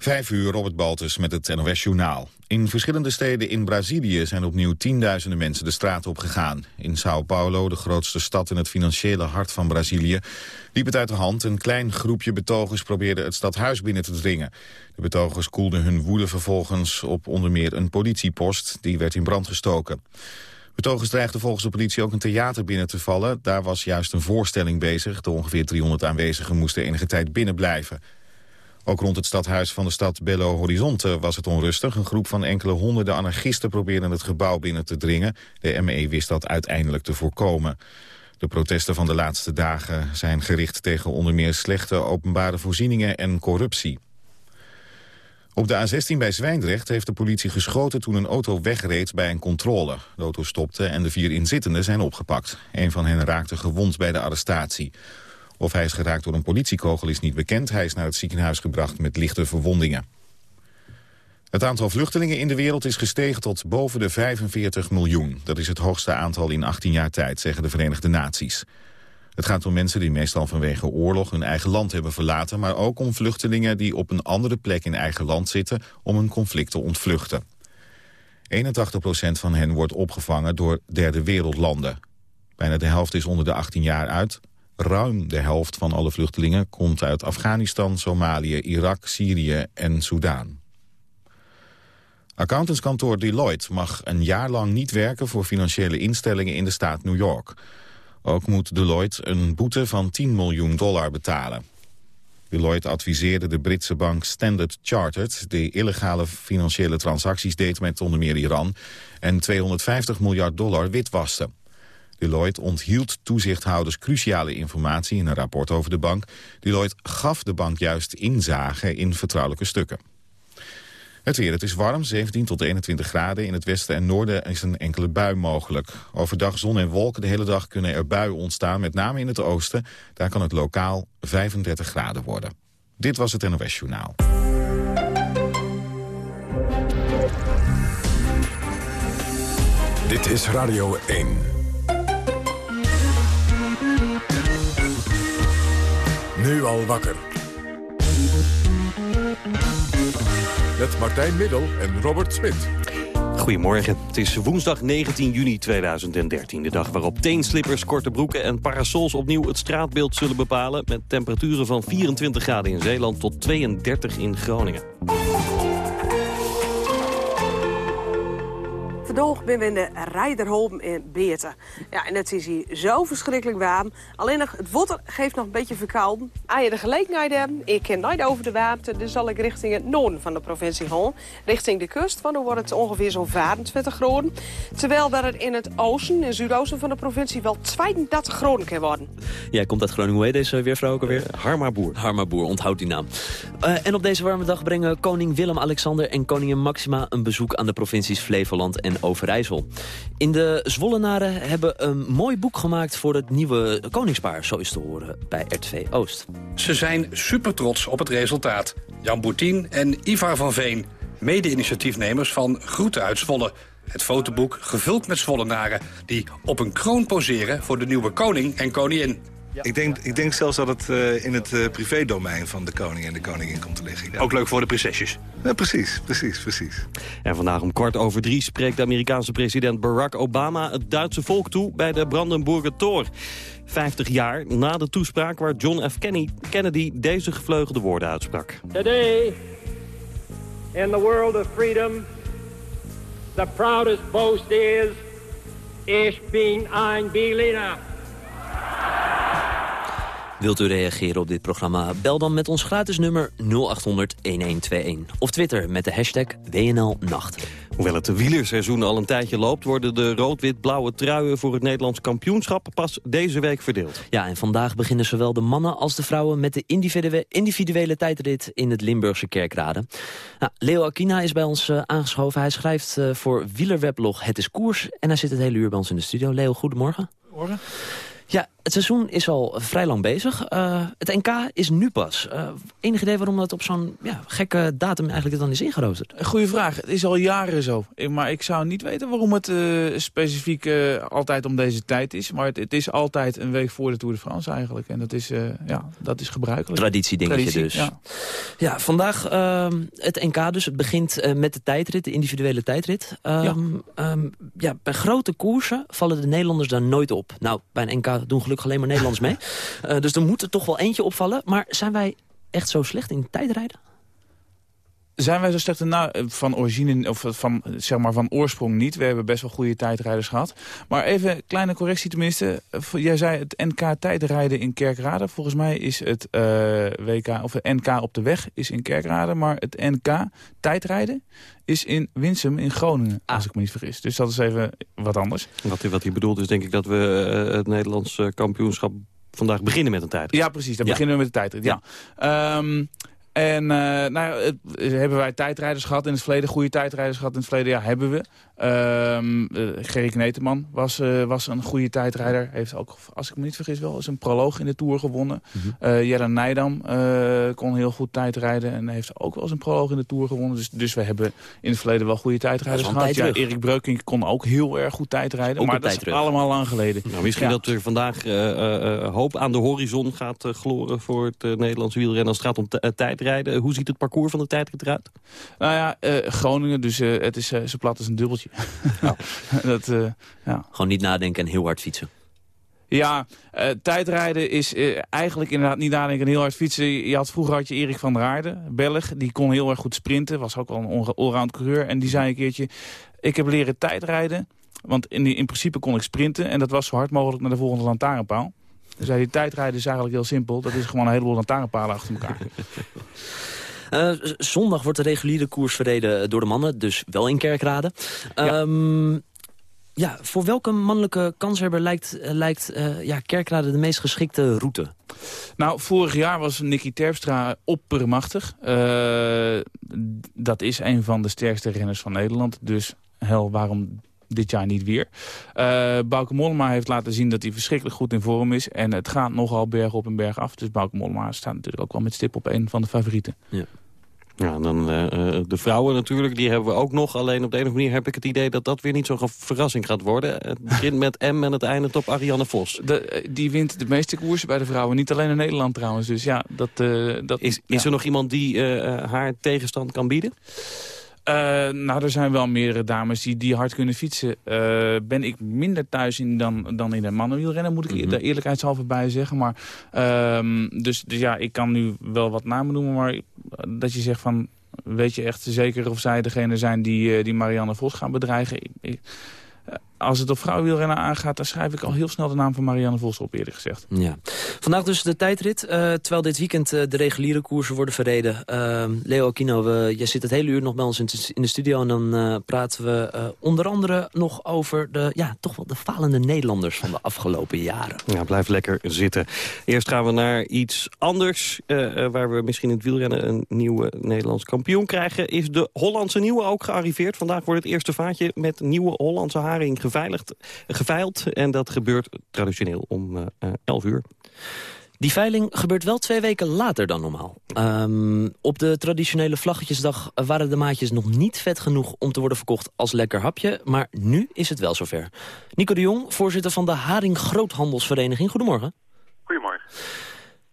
Vijf uur, Robert Baltus met het NOS Journaal. In verschillende steden in Brazilië zijn opnieuw tienduizenden mensen de straat op gegaan. In Sao Paulo, de grootste stad in het financiële hart van Brazilië, liep het uit de hand. Een klein groepje betogers probeerde het stadhuis binnen te dringen. De betogers koelden hun woede vervolgens op onder meer een politiepost. Die werd in brand gestoken. Betogers dreigden volgens de politie ook een theater binnen te vallen. Daar was juist een voorstelling bezig. De ongeveer 300 aanwezigen moesten enige tijd binnen blijven. Ook rond het stadhuis van de stad Belo Horizonte was het onrustig. Een groep van enkele honderden anarchisten probeerden het gebouw binnen te dringen. De ME wist dat uiteindelijk te voorkomen. De protesten van de laatste dagen zijn gericht tegen onder meer slechte openbare voorzieningen en corruptie. Op de A16 bij Zwijndrecht heeft de politie geschoten toen een auto wegreed bij een controle. De auto stopte en de vier inzittenden zijn opgepakt. Een van hen raakte gewond bij de arrestatie. Of hij is geraakt door een politiekogel is niet bekend. Hij is naar het ziekenhuis gebracht met lichte verwondingen. Het aantal vluchtelingen in de wereld is gestegen tot boven de 45 miljoen. Dat is het hoogste aantal in 18 jaar tijd, zeggen de Verenigde Naties. Het gaat om mensen die meestal vanwege oorlog hun eigen land hebben verlaten... maar ook om vluchtelingen die op een andere plek in eigen land zitten... om een conflict te ontvluchten. 81% van hen wordt opgevangen door derde wereldlanden. Bijna de helft is onder de 18 jaar uit. Ruim de helft van alle vluchtelingen komt uit Afghanistan, Somalië, Irak, Syrië en Soudaan. Accountantskantoor Deloitte mag een jaar lang niet werken voor financiële instellingen in de staat New York. Ook moet Deloitte een boete van 10 miljoen dollar betalen. Deloitte adviseerde de Britse bank Standard Chartered... die illegale financiële transacties deed met onder meer Iran... en 250 miljard dollar witwaste. Deloitte onthield toezichthouders cruciale informatie in een rapport over de bank. Deloitte gaf de bank juist inzage in vertrouwelijke stukken. Het weer, het is warm, 17 tot 21 graden. In het westen en noorden is een enkele bui mogelijk. Overdag zon en wolken, de hele dag kunnen er buien ontstaan, met name in het oosten. Daar kan het lokaal 35 graden worden. Dit was het NOS Journaal. Dit is Radio 1. Nu al wakker. Met Martijn Middel en Robert Smit. Goedemorgen. Het is woensdag 19 juni 2013. De dag waarop teenslippers, korte broeken en parasols opnieuw het straatbeeld zullen bepalen... met temperaturen van 24 graden in Zeeland tot 32 in Groningen. Vandaag ben we in de Rijderholm in Beerten. Ja, en het is hier zo verschrikkelijk warm. Alleen nog, het water geeft nog een beetje verkouden. Als je de gelegenheid hebt, ik ken nooit over de warmte... dus zal ik richting het noorden van de provincie gaan. Richting de kust, van dan wordt het ongeveer zo'n 25 graden. Terwijl dat het in het oosten, en zuidoosten van de provincie... wel 32 graden kan worden. Jij komt uit Groningen, hoe heet deze weervrouw ook alweer? Harma Boer. Harma Boer, onthoud die naam. Uh, en op deze warme dag brengen koning Willem-Alexander en koningin Maxima... een bezoek aan de provincies Flevoland en Overijssel. In de Zwollenaren hebben een mooi boek gemaakt voor het nieuwe koningspaar, zo is te horen bij RTV Oost. Ze zijn super trots op het resultaat. Jan Boutien en Ivar van Veen, mede-initiatiefnemers van Groeten uit Zwolle. Het fotoboek gevuld met Zwollenaren die op een kroon poseren voor de nieuwe koning en koningin. Ik, denk, ik denk zelfs dat het uh, in het uh, privédomein van de koning en de koningin komt te liggen. Ja. Ook leuk voor de prinsesjes. Ja, precies, precies, precies. En vandaag om kwart over drie spreekt de Amerikaanse president Barack Obama... het Duitse volk toe bij de Brandenburger Tor. 50 jaar na de toespraak waar John F. Kennedy deze gevleugelde woorden uitsprak. Today, in the world of freedom, the proudest boast is... Ich bin ein Berliner. Wilt u reageren op dit programma? Bel dan met ons gratis nummer 0800-1121. Of Twitter met de hashtag WNLNacht. Hoewel het wielerseizoen al een tijdje loopt... worden de rood-wit-blauwe truien voor het Nederlands kampioenschap... pas deze week verdeeld. Ja, en vandaag beginnen zowel de mannen als de vrouwen... met de individuele, individuele tijdrit in het Limburgse Kerkrade. Nou, Leo Akina is bij ons uh, aangeschoven. Hij schrijft uh, voor wielerweblog Het is Koers... en hij zit het hele uur bij ons in de studio. Leo, goedemorgen. Morgen. Ja, het seizoen is al vrij lang bezig. Uh, het NK is nu pas. Uh, enig idee waarom dat op zo'n ja, gekke datum eigenlijk dan is ingeroosterd? Goeie vraag. Het is al jaren zo. Maar ik zou niet weten waarom het uh, specifiek altijd om deze tijd is. Maar het, het, is altijd een week voor de Tour de France eigenlijk. En dat is, ja, dat is gebruikelijk. Traditie, dus. Ja, ja vandaag ehm, het NK dus. Het begint met de tijdrit, de individuele tijdrit. Um, ja. Um, ja, bij grote koersen vallen de Nederlanders daar nooit op. Nou, bij een NK doen gelukkig alleen maar Nederlands mee. Uh, dus er moet er toch wel eentje opvallen. Maar zijn wij echt zo slecht in tijdrijden? Zijn wij zo slecht nou, van origine, of van, zeg maar van oorsprong niet. We hebben best wel goede tijdrijders gehad. Maar even, kleine correctie tenminste. Jij zei het NK tijdrijden in Kerkrade. Volgens mij is het uh, WK, of het NK op de weg is in Kerkrade. Maar het NK tijdrijden is in Winsum in Groningen, als ah. ik me niet vergis. Dus dat is even wat anders. Wat, wat hij bedoelt is denk ik dat we uh, het Nederlands kampioenschap vandaag beginnen met een tijdrit. Ja, precies. Dan beginnen we met de tijdrit. Ja. ja. Um, en uh, nou, het, hebben wij tijdrijders gehad in het verleden, goede tijdrijders gehad in het verleden? Ja, hebben we. Um, uh, Gerrit Kneteman was, uh, was een goede tijdrijder. Heeft ook, als ik me niet vergis, wel eens een proloog in de Tour gewonnen. Mm -hmm. uh, Jelle Nijdam kon heel goed tijdrijden en heeft ook wel eens een proloog in de Tour gewonnen. Dus, dus we hebben in het verleden wel goede tijdrijders gehad. Ja, Erik Breukink kon ook heel erg goed tijdrijden. Maar dat is allemaal lang geleden. Nou, misschien dat er vandaag hoop aan de horizon gaat gloren voor het Nederlandse wielrennen als het gaat om tijdrijden. Hoe ziet het parcours van de tijdrit eruit? Nou ja, Groningen, dus het is zo plat als een dubbeltje. dat, uh, ja. Gewoon niet nadenken en heel hard fietsen. Ja, uh, tijdrijden is uh, eigenlijk inderdaad niet nadenken en heel hard fietsen. Je had, vroeger had je Erik van der Aarde, Belg. Die kon heel erg goed sprinten. Was ook wel een allround coureur. En die zei een keertje, ik heb leren tijdrijden. Want in, in principe kon ik sprinten. En dat was zo hard mogelijk naar de volgende lantaarnpaal. Dus zei die tijdrijden is eigenlijk heel simpel. Dat is gewoon een heleboel lantaarnpalen achter elkaar. Uh, zondag wordt de reguliere koers verreden door de mannen, dus wel in Kerkrade. Ja. Um, ja, voor welke mannelijke kanshebber lijkt, uh, lijkt uh, ja, Kerkrade de meest geschikte route? Nou, vorig jaar was Nicky Terpstra oppermachtig. dat is een van de sterkste renners van Nederland. Dus hel, waarom dit jaar niet weer. Uh, Bauke Mollema heeft laten zien dat hij verschrikkelijk goed in vorm is. En het gaat nogal berg op en berg af. Dus Bauke Mollema staat natuurlijk ook wel met stip op een van de favorieten. Ja. Ja, dan uh, de vrouwen natuurlijk, die hebben we ook nog. Alleen op de andere manier heb ik het idee dat dat weer niet zo'n verrassing gaat worden. Het begint met M en het eindigt op Ariane Vos. De, die wint de meeste koersen bij de vrouwen. Niet alleen in Nederland trouwens. Dus ja, dat, uh, dat, is, is er nog iemand die haar tegenstand kan bieden? Uh, nou, er zijn wel meerdere dames die, die hard kunnen fietsen. Uh, ben ik minder thuis in dan, dan in de mannenwielrennen, moet ik mm -hmm. de eerlijkheidshalve bij zeggen. Maar, uh, dus, dus ja, ik kan nu wel wat namen noemen, maar dat je zegt van... Weet je echt zeker of zij degene zijn die, uh, die Marianne Vos gaan bedreigen? Ik, ik, als het op vrouwenwielrennen aangaat, dan schrijf ik al heel snel de naam van Marianne Vos op, eerlijk gezegd. Ja. Vandaag dus de tijdrit, uh, terwijl dit weekend uh, de reguliere koersen worden verreden. Uh, Leo Aquino, we, jij zit het hele uur nog bij ons in, de studio... en dan praten we onder andere nog over de, ja, toch wel de falende Nederlanders van de afgelopen jaren. Ja, blijf lekker zitten. Eerst gaan we naar iets anders, waar we misschien in het wielrennen... een nieuwe Nederlands kampioen krijgen. Is de Hollandse nieuwe ook gearriveerd? Vandaag wordt het eerste vaatje met nieuwe Hollandse haring geveiligd, geveild. En dat gebeurt traditioneel om uh, eh, 11 uur. Die veiling gebeurt wel twee weken later dan normaal. Um, op de traditionele vlaggetjesdag waren de maatjes nog niet vet genoeg... om te worden verkocht als lekker hapje, maar nu is het wel zover. Nico de Jong, voorzitter van de Haring Groothandelsvereniging. Goedemorgen. Goedemorgen.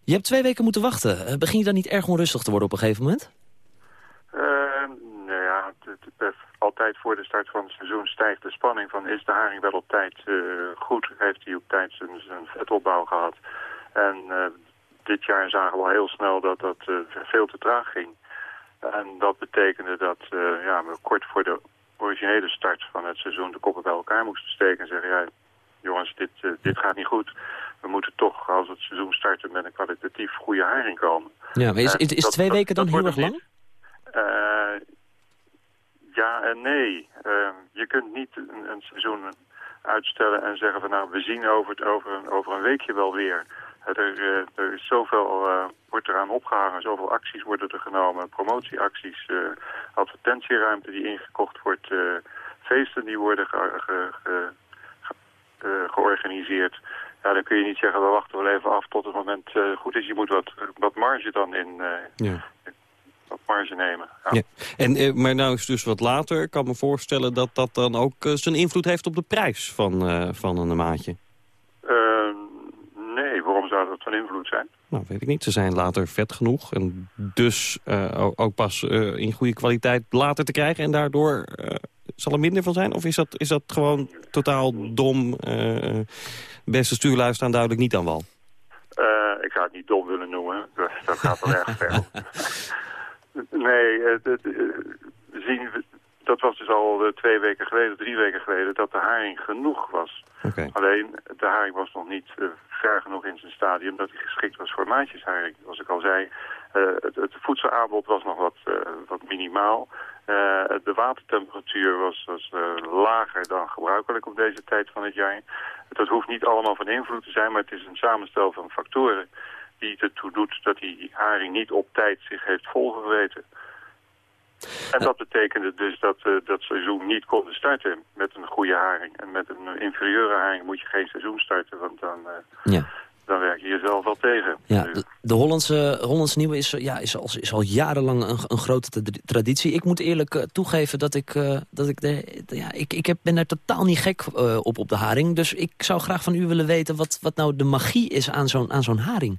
Je hebt twee weken moeten wachten. Eh, begin je dan niet erg onrustig te worden op een gegeven moment? Uh, nou ja, het, het, altijd voor de start van het seizoen stijgt de spanning van is de haring wel op tijd uh, goed? Heeft hij op tijd zijn, zijn vetopbouw gehad? En uh, dit jaar zagen we al heel snel dat dat uh, veel te traag ging. En dat betekende dat ja, we kort voor de originele start van het seizoen de koppen bij elkaar moesten steken en zeggen, ja jongens, dit, dit gaat niet goed. We moeten toch, als het seizoen starten, met een kwalitatief goede haring komen. Ja, maar is, is, is twee weken dan heel erg lang? Ja en nee. Uh, je kunt niet een, een, seizoen uitstellen en zeggen van nou we zien over, het, over, een, over een weekje wel weer. Er, uh, er is zoveel, uh, wordt eraan opgehangen, zoveel acties worden er genomen, promotieacties, uh, advertentieruimte die ingekocht wordt, feesten die worden ge, ge, ge, georganiseerd. ja, dan kun je niet zeggen, we wachten wel even af tot het moment goed is. Je moet wat, wat marge dan in, ja. Marge nemen. Ja. ja. En, maar nou is dus wat later. Ik kan me voorstellen dat dat dan ook zijn invloed heeft op de prijs van, van een maatje. nee, waarom zou dat van invloed zijn? Nou, weet ik niet. Ze zijn later vet genoeg. En dus ook pas in goede kwaliteit later te krijgen. En daardoor zal er minder van zijn? Of is dat, is dat gewoon totaal dom? beste stuurlui staan duidelijk niet aan wal. ik ga het niet dom willen noemen. Dat, dat gaat wel erg ver. nee, zien we, dat was dus al twee weken geleden, drie weken geleden, dat de haring genoeg was. Okay. Alleen, de haring was nog niet ver genoeg in zijn stadium dat hij geschikt was voor maatjesharing. Zoals ik al zei, uh, het, het, voedselaanbod was nog wat, uh, wat minimaal. De watertemperatuur was, was lager dan gebruikelijk op deze tijd van het jaar. Dat hoeft niet allemaal van invloed te zijn, maar het is een samenstel van factoren die ertoe doet dat die haring niet op tijd zich heeft volgeweten. En dat betekende dus dat uh, dat seizoen niet konden starten met een goede haring. En met een inferieure haring moet je geen seizoen starten, want dan, uh, ja. dan werk je jezelf wel tegen. Ja, de, de Hollandse, Hollandse Nieuwe is, ja, is, al, is al jarenlang een, een grote traditie. Ik moet eerlijk uh, toegeven dat ik, dat ik, de, ja, ik, ik heb, ben er totaal niet gek op op de haring. Dus ik zou graag van u willen weten wat, wat nou de magie is aan zo'n zo'n haring.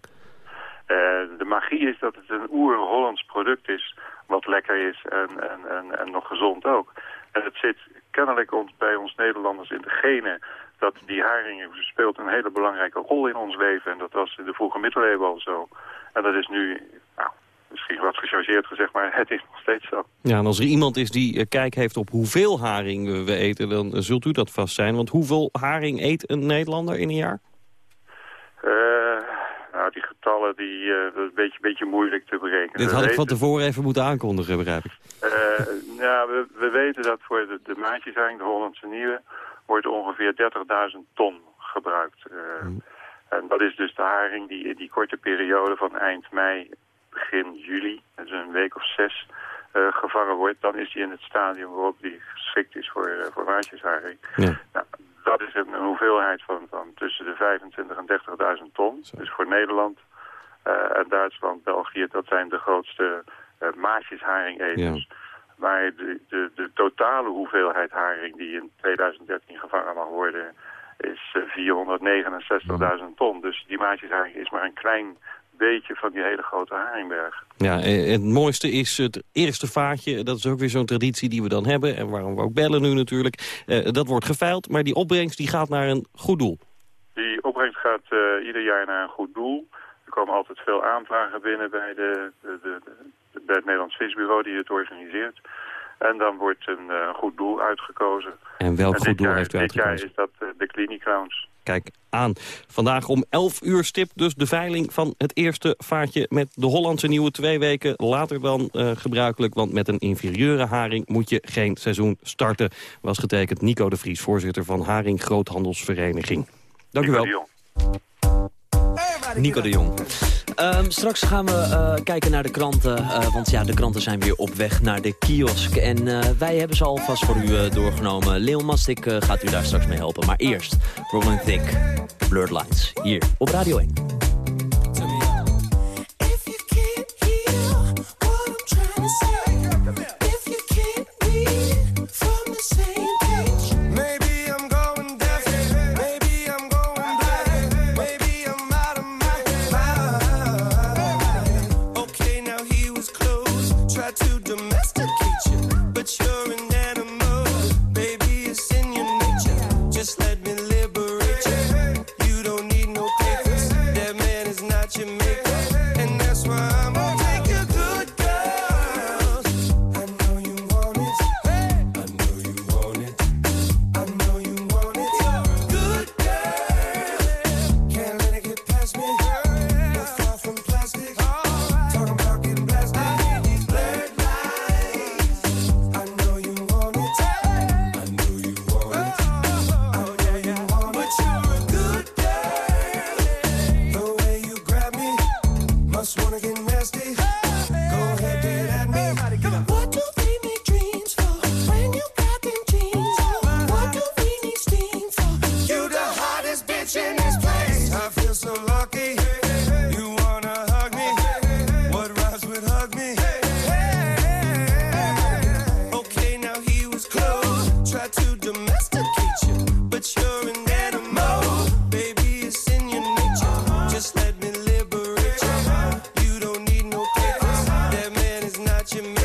De magie is dat het een oer-Hollands product is wat lekker is en, en, en, en nog gezond ook. En het zit kennelijk ons, bij ons Nederlanders in de genen dat die haring speelt een hele belangrijke rol in ons leven. En dat was in de vroege middeleeuwen al zo. En dat is nu, nou, misschien wat gechargeerd gezegd, maar het is nog steeds zo. Ja, en als er iemand is die uh, kijk heeft op hoeveel haring we eten, dan zult u dat vast zijn. Want hoeveel haring eet een Nederlander in een jaar? Uh, nou, die getallen, die, uh, dat is een beetje, beetje moeilijk te berekenen. Dit had ik van tevoren even moeten aankondigen, begrijp ik. Uh, nou, we, we, weten dat voor de, de de Hollandse Nieuwe, wordt ongeveer 30.000 ton gebruikt. Uh, En dat is dus de haring die in die korte periode van eind mei, begin juli, dus een week of zes, gevangen wordt. Dan is die in het stadium waarop die geschikt is voor, voor maatjesharing. Ja. Nou, dat is een, hoeveelheid van, van tussen de 25 en 30.000 ton. Dus voor Nederland uh, en Duitsland, België, dat zijn de grootste uh, maatjesharingeters. Ja. Maar de, de, de totale hoeveelheid haring die in 2013 gevangen mag worden is 469.000 uh, ton. Dus die maatjesharing is maar een klein beetje van die hele grote haringberg. Ja, het mooiste is het eerste vaatje. Dat is ook weer zo'n traditie die we dan hebben. En waarom we ook bellen nu natuurlijk. Uh, dat wordt geveild, maar die opbrengst die gaat naar een goed doel. Die opbrengst gaat uh, ieder jaar naar een goed doel. Er komen altijd veel aanvragen binnen bij, de, de, de, bij het Nederlands Visbureau die het organiseert. En dan wordt een uh, goed doel uitgekozen. En welk goed doel heeft u uitgekozen? Dit jaar is dat de Clinic Clowns. Kijk aan. Vandaag om 11 uur stip dus de veiling van het eerste vaartje met de Hollandse nieuwe twee weken later dan uh, gebruikelijk. Want met een inferieure haring moet je geen seizoen starten. Was getekend Nico de Vries, voorzitter van Haring Groothandelsvereniging. Dank u wel. Nico de Jong. Um, straks gaan we uh, kijken naar de kranten. Uh, want ja, de kranten zijn weer op weg naar de kiosk. En uh, wij hebben ze alvast voor u doorgenomen. Leon Mastik gaat u daar straks mee helpen. Maar eerst Robin Thicke, Blurred Lines. Hier op Radio 1. watching me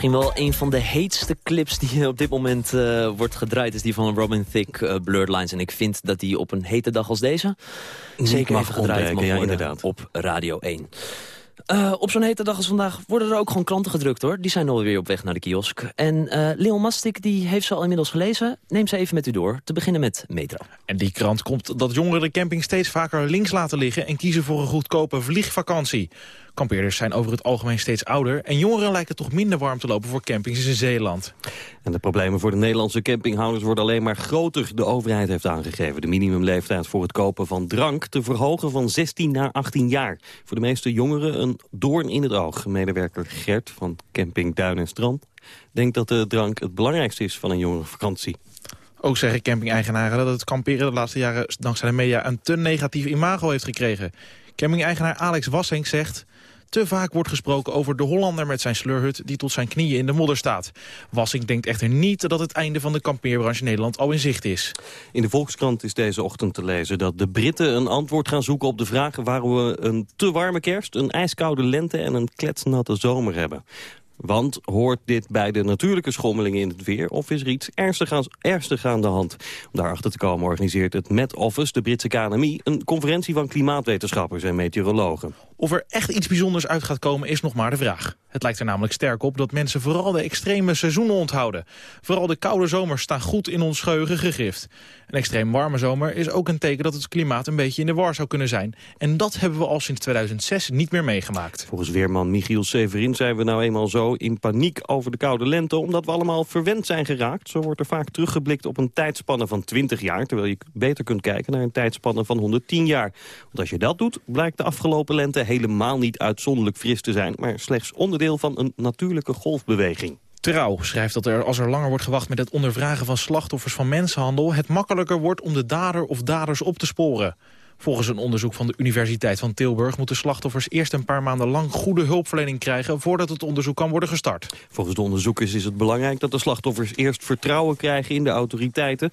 Misschien wel een van de heetste clips die op dit moment uh, wordt gedraaid... is die van Robin Thicke, uh, Blurred Lines. En ik vind dat die op een hete dag als deze... zeker even gedraaid mag worden ja, op Radio 1. Uh, op zo'n hete dag als vandaag worden er ook gewoon kranten gedrukt, hoor. Die zijn alweer op weg naar de kiosk. En uh, Leon Mastik die heeft ze al inmiddels gelezen. Neem ze even met u door. Te beginnen met Metro. En die krant komt dat jongeren de camping steeds vaker links laten liggen... en kiezen voor een goedkope vliegvakantie. Kampeerders zijn over het algemeen steeds ouder... en jongeren lijken toch minder warm te lopen voor campings in Zeeland. En de problemen voor de Nederlandse campinghouders worden alleen maar groter. De overheid heeft aangegeven de minimumleeftijd voor het kopen van drank... te verhogen van 16 naar 18 jaar. Voor de meeste jongeren een doorn in het oog. Medewerker Gert van Camping Duin en Strand denkt dat de drank het belangrijkste is van een jongerenvakantie. Ook zeggen camping-eigenaren dat het kamperen de laatste jaren dankzij de media een te negatief imago heeft gekregen. Camping-eigenaar Alex Wassenk zegt... Te vaak wordt gesproken over de Hollander met zijn sleurhut... die tot zijn knieën in de modder staat. Wassing denkt echter niet dat het einde van de kampeerbranche Nederland al in zicht is. In de Volkskrant is deze ochtend te lezen dat de Britten een antwoord gaan zoeken op de vraag... waarom we een te warme kerst, een ijskoude lente en een kletsnatte zomer hebben. Want hoort dit bij de natuurlijke schommelingen in het weer... of is er iets ernstig aan, aan de hand? Om daarachter te komen organiseert het Met Office, de Britse KNMI... een conferentie van klimaatwetenschappers en meteorologen. Of er echt iets bijzonders uit gaat komen is nog maar de vraag. Het lijkt er namelijk sterk op dat mensen vooral de extreme seizoenen onthouden. Vooral de koude zomers staan goed in ons geheugen gegrift. Een extreem warme zomer is ook een teken dat het klimaat een beetje in de war zou kunnen zijn. En dat hebben we al sinds 2006 niet meer meegemaakt. Volgens weerman Michiel Severin zijn we nou eenmaal zo in paniek over de koude lente... omdat we allemaal verwend zijn geraakt. Zo wordt er vaak teruggeblikt op een tijdspanne van 20 jaar... terwijl je beter kunt kijken naar een tijdspanne van 110 jaar. Want als je dat doet, blijkt de afgelopen lente helemaal niet uitzonderlijk fris te zijn... maar slechts onderdeel van een natuurlijke golfbeweging. Trouw schrijft dat er als er langer wordt gewacht met het ondervragen van slachtoffers van mensenhandel... het makkelijker wordt om de dader of daders op te sporen. Volgens een onderzoek van de Universiteit van Tilburg... moeten slachtoffers eerst een paar maanden lang goede hulpverlening krijgen... voordat het onderzoek kan worden gestart. Volgens de onderzoekers is het belangrijk dat de slachtoffers eerst vertrouwen krijgen in de autoriteiten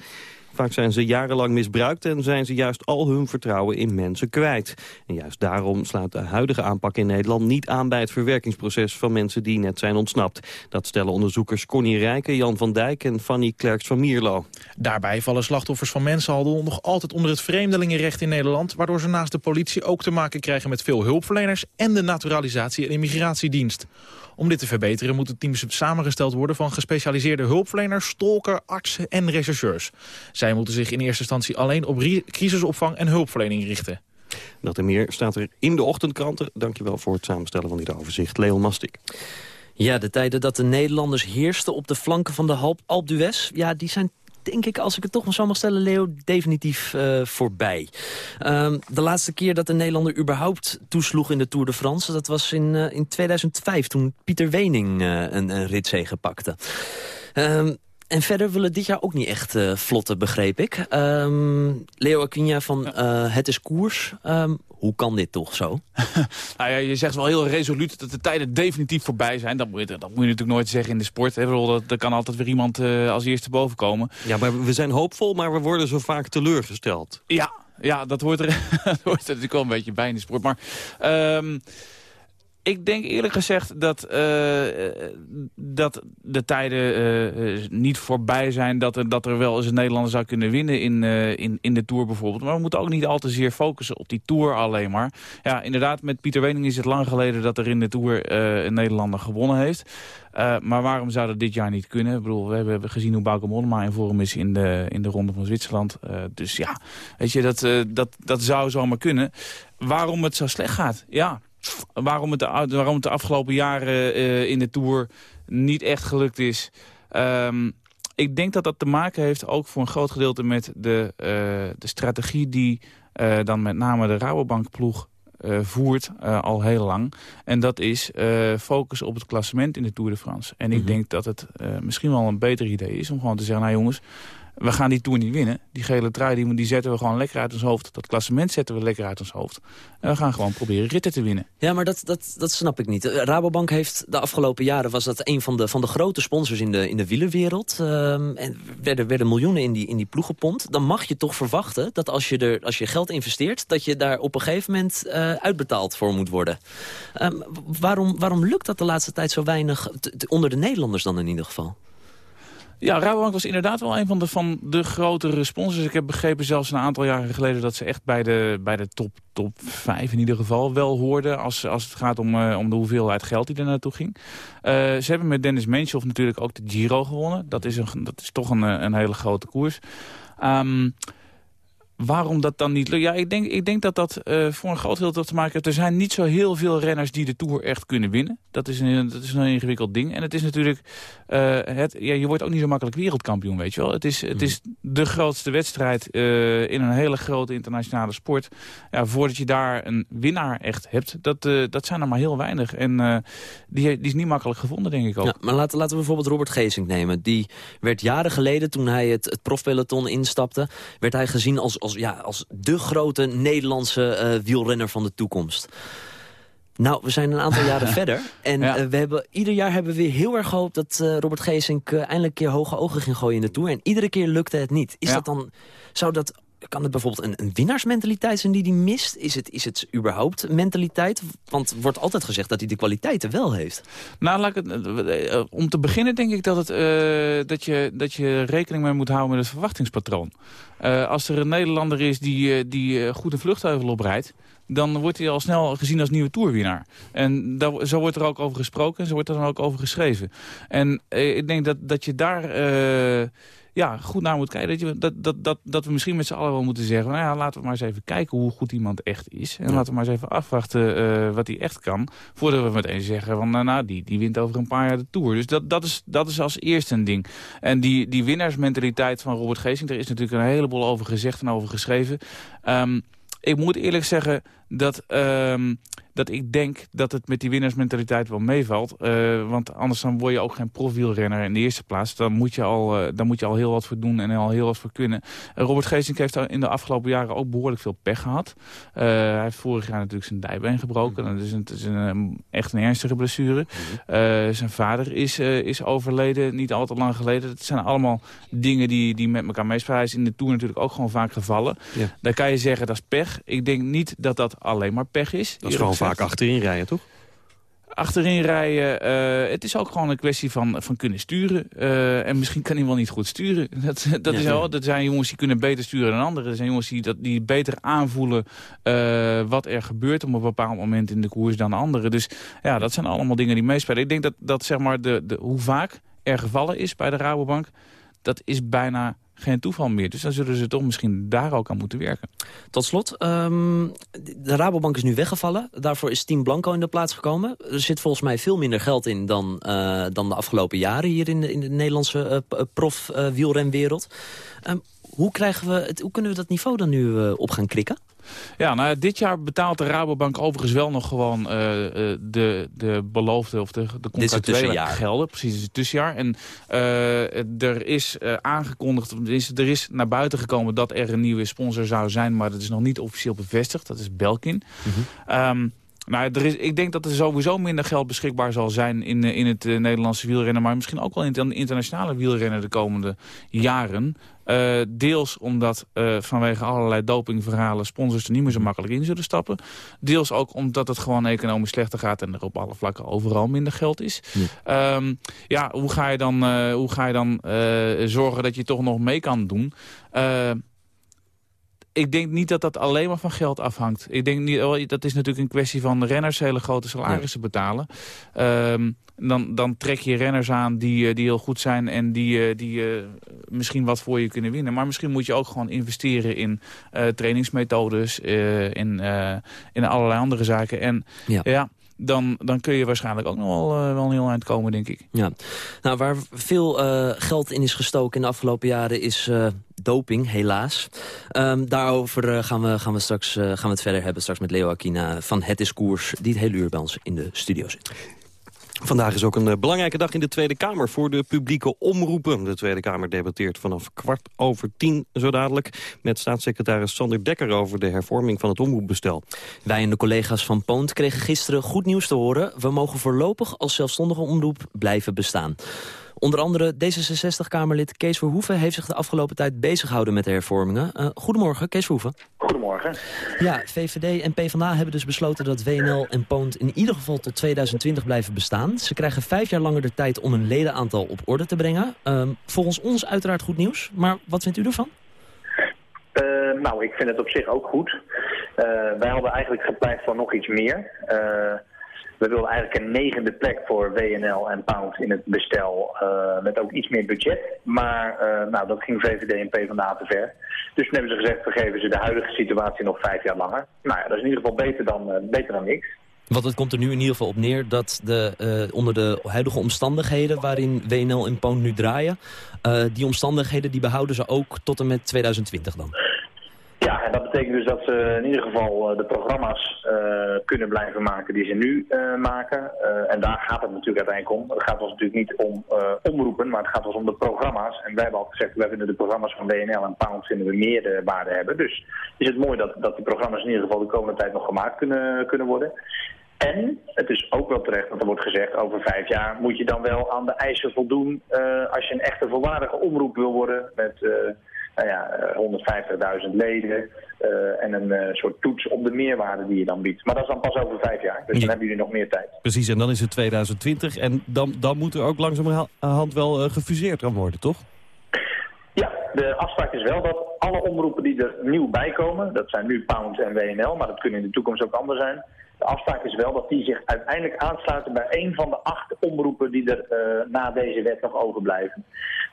Vaak zijn ze jarenlang misbruikt en zijn ze juist al hun vertrouwen in mensen kwijt. En juist daarom slaat de huidige aanpak in Nederland niet aan bij het verwerkingsproces van mensen die net zijn ontsnapt. Dat stellen onderzoekers Connie Rijken, Jan van Dijk en Fanny Klerks van Mierlo. Daarbij vallen slachtoffers van mensenhandel nog altijd onder het vreemdelingenrecht in Nederland, waardoor ze naast de politie ook te maken krijgen met veel hulpverleners en de naturalisatie- en immigratiedienst. Om dit te verbeteren moet het team samengesteld worden van gespecialiseerde hulpverleners, tolken, artsen en rechercheurs. Zij moeten zich in eerste instantie alleen op crisisopvang en hulpverlening richten. Dat en meer staat er in de ochtendkranten. Dankjewel voor het samenstellen van dit overzicht. Leon Mastik. Ja, de tijden dat de Nederlanders heersten op de flanken van de Alpe d'Huez... Ja, die zijn denk ik, als ik het toch zo mag stellen, Leo, definitief uh, voorbij. Um, de laatste keer dat de Nederlander überhaupt toesloeg in de Tour de France... dat was in, uh, in 2005, toen Pieter Wening uh, een, een ritzege pakte. Um, en verder willen dit jaar ook niet echt uh, vlotten, begreep ik. Um, Leo Acuna van uh, Het is Koers. Um, hoe kan dit toch zo? nou ja, je zegt wel heel resoluut dat de tijden definitief voorbij zijn. Dat moet je, dat moet je natuurlijk nooit zeggen in de sport. Hè? Dat, er kan altijd weer iemand uh, als eerste boven komen. Ja, maar we zijn hoopvol, maar we worden zo vaak teleurgesteld. Ja, ja dat hoort er, dat hoort er natuurlijk wel een beetje bij in de sport. Maar... Um, ik denk eerlijk gezegd dat, uh, dat de tijden uh, niet voorbij zijn... Dat er, dat er wel eens een Nederlander zou kunnen winnen in, in, in de Tour bijvoorbeeld. Maar we moeten ook niet al te zeer focussen op die Tour alleen maar. Ja, inderdaad, met Pieter Wening is het lang geleden... dat er in de Tour een Nederlander gewonnen heeft. maar waarom zou dat dit jaar niet kunnen? Ik bedoel, we hebben gezien hoe Bauke Mollema in vorm is in de, in de Ronde van Zwitserland. dus ja, weet je, dat, dat, dat zou zomaar kunnen. Waarom het zo slecht gaat? Ja, waarom het de, waarom het de afgelopen jaren uh, in de Tour niet echt gelukt is. Um, ik denk dat dat te maken heeft ook voor een groot gedeelte met de, uh, de strategie die uh, dan met name de Rabobank-ploeg voert al heel lang. En dat is focus op het klassement in de Tour de France. En ik mm -hmm. denk dat het misschien wel een beter idee is om gewoon te zeggen... nou jongens, we gaan die Tour niet winnen. Die gele trui die, zetten we gewoon lekker uit ons hoofd. Dat klassement zetten we lekker uit ons hoofd. En we gaan gewoon proberen ritten te winnen. Ja, maar dat, dat, dat snap ik niet. Rabobank heeft de afgelopen jaren... was dat een van de, van de grote sponsors in de, in de wielerwereld. Um, en werden, werden miljoenen in die, in die ploeg gepompt. Dan mag je toch verwachten dat als je, er, als je geld investeert... dat je daar op een gegeven moment uh, uitbetaald voor moet worden. Um, waarom, waarom lukt dat de laatste tijd zo weinig... onder de Nederlanders dan in ieder geval? Ja, Rabobank was inderdaad wel een van de, van de grotere sponsors. Ik heb begrepen zelfs een aantal jaren geleden... dat ze echt bij de, bij de top, top 5 in ieder geval wel hoorden... als, als het gaat om, uh, om de hoeveelheid geld die er naartoe ging. Uh, ze hebben met Dennis Menshoff natuurlijk ook de Giro gewonnen. Dat is, een, dat is toch een, een hele grote koers. Um, Waarom dat dan niet? Ja, ik denk, ik denk dat dat uh, voor een groot deel te maken heeft. Er zijn niet zo heel veel renners die de Tour echt kunnen winnen. Dat is een, dat is een ingewikkeld ding. En het is natuurlijk... Uh, het, ja, je wordt ook niet zo makkelijk wereldkampioen, weet je wel. Het is, het is de grootste wedstrijd uh, in een hele grote internationale sport. Ja, voordat je daar een winnaar echt hebt, dat, dat zijn er maar heel weinig. En die, die is niet makkelijk gevonden, denk ik ook. Ja, maar laten, laten we bijvoorbeeld Robert Geesink nemen. Die werd jaren geleden, toen hij het, het profpeloton instapte... werd hij gezien als als, ja, als de grote Nederlandse uh, wielrenner van de toekomst. Nou, we zijn een aantal jaren verder. En ja. uh, we hebben, ieder jaar hebben we weer heel erg gehoopt... dat uh, Robert Geesink eindelijk een keer hoge ogen ging gooien in de Tour. En iedere keer lukte het niet. Is ja. dat dan, zou dat kan het bijvoorbeeld een, een winnaarsmentaliteit zijn die hij mist? Is het, is het überhaupt mentaliteit? Want wordt altijd gezegd dat hij de kwaliteiten wel heeft. Nou, laat ik het, om te beginnen denk ik dat, het, uh, dat, je, dat je rekening mee moet houden met het verwachtingspatroon. Uh, als er een Nederlander is die, die goed een vluchtheuvel oprijdt... dan wordt hij al snel gezien als nieuwe toerwinnaar. En daar, zo wordt er ook over gesproken en zo wordt er dan ook over geschreven. En ik denk dat, dat je daar ja, goed naar moet kijken. Dat, je, dat, dat, dat, dat we misschien met z'n allen wel moeten zeggen... nou ja, laten we maar eens even kijken hoe goed iemand echt is. En ja. laten we maar eens even afwachten uh, wat hij echt kan... voordat we meteen zeggen van nou, nou, die, die wint over een paar jaar de Tour. Dus dat, dat, is, dat is als eerste een ding. En die, die winnaarsmentaliteit van Robert Geesing... daar is natuurlijk een heleboel over gezegd en over geschreven... Um, ik moet eerlijk zeggen dat um, dat ik denk dat het met die winnaarsmentaliteit wel meevalt. Uh, want anders dan word je ook geen profwielrenner in de eerste plaats. Dan moet je al, uh, dan moet je al heel wat voor doen en al heel wat voor kunnen. Uh, Robert Geesink heeft in de afgelopen jaren ook behoorlijk veel pech gehad. hij heeft vorig jaar natuurlijk zijn dijbeen gebroken. Dat is, een, is een, echt een ernstige blessure. zijn vader is, is overleden niet al te lang geleden. Het zijn allemaal dingen die, die met elkaar meespelen. Hij is in de Tour natuurlijk ook gewoon vaak gevallen. Ja. Dan kan je zeggen dat is pech. Ik denk niet dat dat alleen maar pech is. Dat is gewoon vaak achterin rijden, toch? achterin rijden. Uh, het is ook gewoon een kwestie van, van kunnen sturen. Uh, en misschien kan hij wel niet goed sturen. Dat, dat, is wel, dat zijn jongens die kunnen beter sturen dan anderen. Er zijn jongens die, dat, die beter aanvoelen uh, wat er gebeurt op een bepaald moment in de koers dan anderen. Dus ja, dat zijn allemaal dingen die meespelen. Ik denk dat, dat zeg maar de, de, hoe vaak er gevallen is bij de Rabobank... dat is bijna geen toeval meer. Dus dan zullen ze toch misschien daar ook aan moeten werken. Tot slot, um, de Rabobank is nu weggevallen. Daarvoor is Team Blanco in de plaats gekomen. Er zit volgens mij veel minder geld in dan, uh, dan de afgelopen jaren... hier in de, in de Nederlandse uh, prof uh, wielrenwereld. Um, hoe, krijgen we het, hoe kunnen we dat niveau dan nu op gaan krikken? Ja, nou, dit jaar betaalt de Rabobank overigens wel nog gewoon uh, de, de beloofde of de, de contractuele gelden. Precies, het tussenjaar. En uh, er is uh, aangekondigd, er is, er is naar buiten gekomen dat er een nieuwe sponsor zou zijn, maar dat is nog niet officieel bevestigd. Dat is Belkin. Mm -hmm. um, nou, er is, ik denk dat er sowieso minder geld beschikbaar zal zijn in, in het uh, Nederlandse wielrennen. Maar misschien ook wel in het internationale wielrennen de komende jaren. Uh, deels omdat uh, vanwege allerlei dopingverhalen sponsors er niet meer zo makkelijk in zullen stappen. Deels ook omdat het gewoon economisch slechter gaat en er op alle vlakken overal minder geld is. Ja, um, ja hoe ga je dan, hoe ga je dan zorgen dat je toch nog mee kan doen? Ik denk niet dat dat alleen maar van geld afhangt. Ik denk niet, dat is natuurlijk een kwestie van renners hele grote salarissen betalen. Um, dan, dan trek je renners aan die, eh, die heel goed zijn en die, eh, die uh, misschien wat voor je kunnen winnen. Maar misschien moet je ook gewoon investeren in uh, trainingsmethodes, uh, in, in allerlei andere zaken. En ja, ja dan, dan kun je waarschijnlijk ook nog wel, wel een heel eind komen, denk ik. Ja. Nou, waar veel uh, geld in is gestoken in de afgelopen jaren is uh, doping, helaas. Um, daarover gaan, we, gaan, we straks, gaan we het verder hebben straks met Leo Aquina van Het is Koers... die het hele uur bij ons in de studio zit. Vandaag is ook een eh, belangrijke dag in de Tweede Kamer voor de publieke omroepen. De Tweede Kamer debatteert vanaf kwart over tien zo dadelijk... met staatssecretaris Sander Dekker over de hervorming van het omroepbestel. Wij en de collega's van Poont kregen gisteren goed nieuws te horen. We mogen voorlopig als zelfstandige omroep blijven bestaan. Onder andere D66-Kamerlid Kees Verhoeven heeft zich de afgelopen tijd bezig gehouden met de hervormingen. Uh, goedemorgen, Kees Verhoeven. Goedemorgen. Ja, VVD en PvdA hebben dus besloten dat WNL en Poont in ieder geval tot 2020 blijven bestaan. Ze krijgen vijf jaar langer de tijd om een ledenaantal op orde te brengen. Uh, volgens ons uiteraard goed nieuws, maar wat vindt u ervan? Uh, nou, ik vind het op zich ook goed. Uh, wij hadden eigenlijk gepleit voor nog iets meer. Uh, we wilden eigenlijk een negende plek voor WNL en Pound in het bestel. Uh, met ook iets meer budget. Maar uh, nou, dat ging VVD en PvdA te ver. Dus toen hebben ze gezegd, we geven ze de huidige situatie nog vijf jaar langer. Nou ja, dat is in ieder geval beter dan, uh, beter dan niks. Want het komt er nu in ieder geval op neer dat de, onder de huidige omstandigheden waarin WNL en Pound nu draaien, die omstandigheden die behouden ze ook tot en met 2020 dan? En dat betekent dus dat ze in ieder geval eh, de programma's uh, kunnen blijven maken die ze nu uh, maken. En daar gaat het natuurlijk uiteindelijk om. Het gaat ons natuurlijk niet om omroepen, maar het gaat ons om de programma's. En wij hebben al gezegd, wij vinden de programma's van WNL en Pound vinden we meer de waarde hebben. Dus is het mooi dat, dat die programma's in ieder geval de komende tijd nog gemaakt kunnen, kunnen worden. En het is ook wel terecht dat er wordt gezegd, over vijf jaar moet je dan wel aan de eisen voldoen als je een echte volwaardige omroep wil worden met nou ja, 150.000 eh, leden uh, en een uh, soort toets op de meerwaarde die je dan biedt. Maar dat is dan pas over vijf jaar, dus dan hebben jullie nog meer tijd. Precies, en dan is het 2020 en dan, dan moet er ook langzamerhand wel uh, gefuseerd gaan worden, toch? Ja, de afspraak is wel dat alle omroepen die er nieuw bij komen, dat zijn nu Pound en WNL, maar dat kunnen in de toekomst ook anders zijn, de afspraak is wel dat die zich uiteindelijk aansluiten bij een van de acht omroepen die er uh, na deze wet nog overblijven.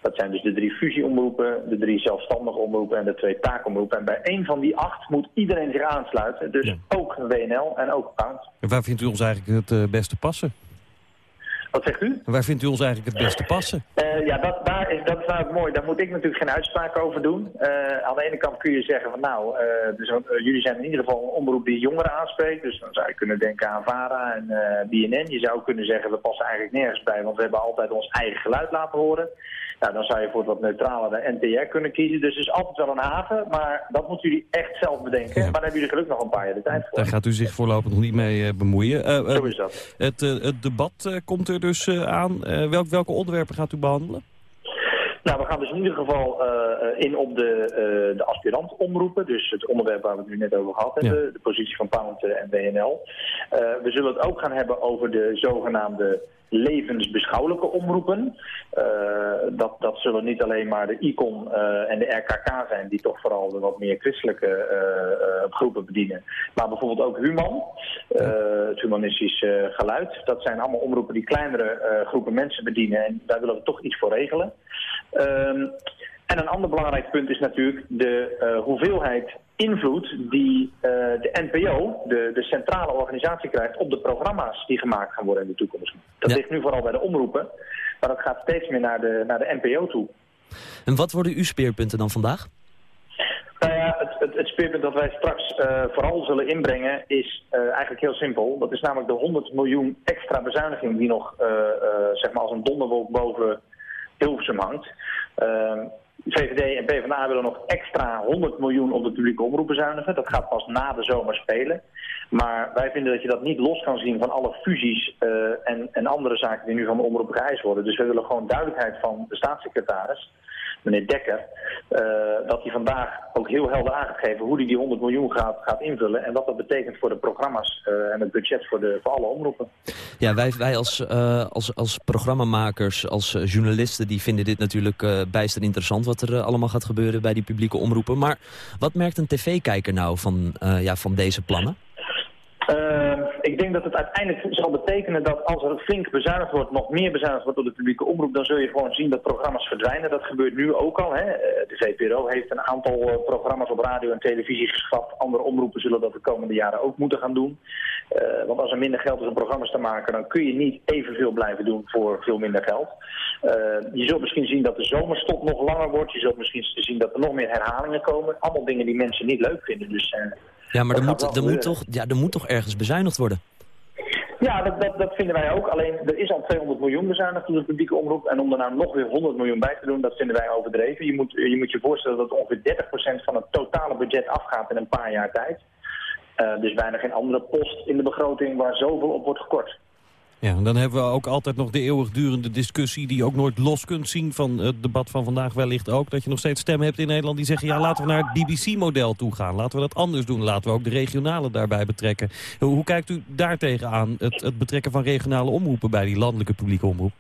Dat zijn dus de drie fusieomroepen, de drie zelfstandige omroepen en de twee taakomroepen. En bij één van die acht moet iedereen zich aansluiten. Dus ja. ook WNL en ook Pound. En waar vindt u ons eigenlijk het uh, beste passen? Wat zegt u? Waar vindt u ons eigenlijk het beste passen? Uh, ja, dat, daar is, dat is nou mooi. Daar moet ik natuurlijk geen uitspraak over doen. aan de ene kant kun je zeggen van nou, dus, jullie zijn in ieder geval een omroep die jongeren aanspreekt. Dus dan zou je kunnen denken aan VARA en BNN. Je zou kunnen zeggen we passen eigenlijk nergens bij, want we hebben altijd ons eigen geluid laten horen. Nou, dan zou je voor wat neutrale NTR kunnen kiezen. Dus het is altijd wel een haven, maar dat moeten jullie echt zelf bedenken. Maar daar hebben jullie gelukkig nog een paar jaar de tijd voor. Daar gaat u zich voorlopig nog niet mee uh, bemoeien. Uh, Zo is dat. Het, het debat komt er dus aan. Welk, welke onderwerpen gaat u behandelen? Nou, we gaan dus in ieder geval in op de, uh, de aspirantomroepen. Dus het onderwerp waar we het nu net over gehad hebben. De positie van Pound en WNL. we zullen het ook gaan hebben over de zogenaamde levensbeschouwelijke omroepen. Uh, dat, dat zullen niet alleen maar de ICON uh, en de RKK zijn, die toch vooral de wat meer christelijke uh, groepen bedienen. Maar bijvoorbeeld ook Human, het humanistisch geluid. Dat zijn allemaal omroepen die kleinere groepen mensen bedienen. En daar willen we toch iets voor regelen. Ehm, en een ander belangrijk punt is natuurlijk de hoeveelheid invloed die uh, de NPO, de, de centrale organisatie, krijgt op de programma's die gemaakt gaan worden in de toekomst. Dat ligt nu vooral bij de omroepen, maar dat gaat steeds meer naar de, naar de NPO toe. En wat worden uw speerpunten dan vandaag? Nou ja, het, het, het speerpunt dat wij straks uh, vooral zullen inbrengen is uh, eigenlijk heel simpel. Dat is namelijk de 100 miljoen extra bezuiniging die nog zeg maar als een donderwolk boven Hilversum hangt. VVD en PvdA willen nog extra 100 miljoen op de publieke omroep bezuinigen. Dat gaat pas na de zomer spelen. Maar wij vinden dat je dat niet los kan zien van alle fusies uh, en, en andere zaken die nu van de omroep geëist worden. Dus we willen gewoon duidelijkheid van de staatssecretaris meneer Dekker, uh, dat hij vandaag ook heel helder aangegeven hoe hij die 100 miljoen gaat, gaat invullen en wat dat betekent voor de programma's uh, en het budget voor, de, voor alle omroepen. Ja, wij, wij als, uh, als, als programmamakers, als journalisten, die vinden dit natuurlijk bijster interessant wat er allemaal gaat gebeuren bij die publieke omroepen. Maar wat merkt een tv-kijker nou van, ja, van deze plannen? Ik denk dat het uiteindelijk zal betekenen dat als er flink bezuinigd wordt, nog meer bezuinigd wordt op de publieke omroep, dan zul je gewoon zien dat programma's verdwijnen. Dat gebeurt nu ook al. Hè. Eh, de VPRO heeft een aantal uh, programma's op radio en televisie geschrapt. Andere omroepen zullen dat de komende jaren ook moeten gaan doen. Uh, want als er minder geld is om programma's te maken, dan kun je niet evenveel blijven doen voor veel minder geld. je zult misschien zien dat de zomerstop nog langer wordt. Je zult misschien zien dat er nog meer herhalingen komen. Allemaal dingen die mensen niet leuk vinden. Dus ja, maar er moet, er, moet toch, ja, er moet toch ergens bezuinigd worden? Ja, dat, dat, dat, vinden wij ook. Alleen er is al 200 miljoen bezuinigd op de publieke omroep. En om er nou nog weer 100 miljoen bij te doen, dat vinden wij overdreven. Je moet je, moet je voorstellen dat ongeveer 30% van het totale budget afgaat in een paar jaar tijd. Uh, dus bijna geen andere post in de begroting waar zoveel op wordt gekort. Ja, en dan hebben we ook altijd nog de eeuwigdurende discussie... die je ook nooit los kunt zien van het debat van vandaag wellicht ook. Dat je nog steeds stemmen hebt in Nederland die zeggen... ja, laten we naar het BBC-model toe gaan. Laten we dat anders doen. Laten we ook de regionale daarbij betrekken. Hoe kijkt u daartegen aan, het, het betrekken van regionale omroepen... bij die landelijke publieke omroep?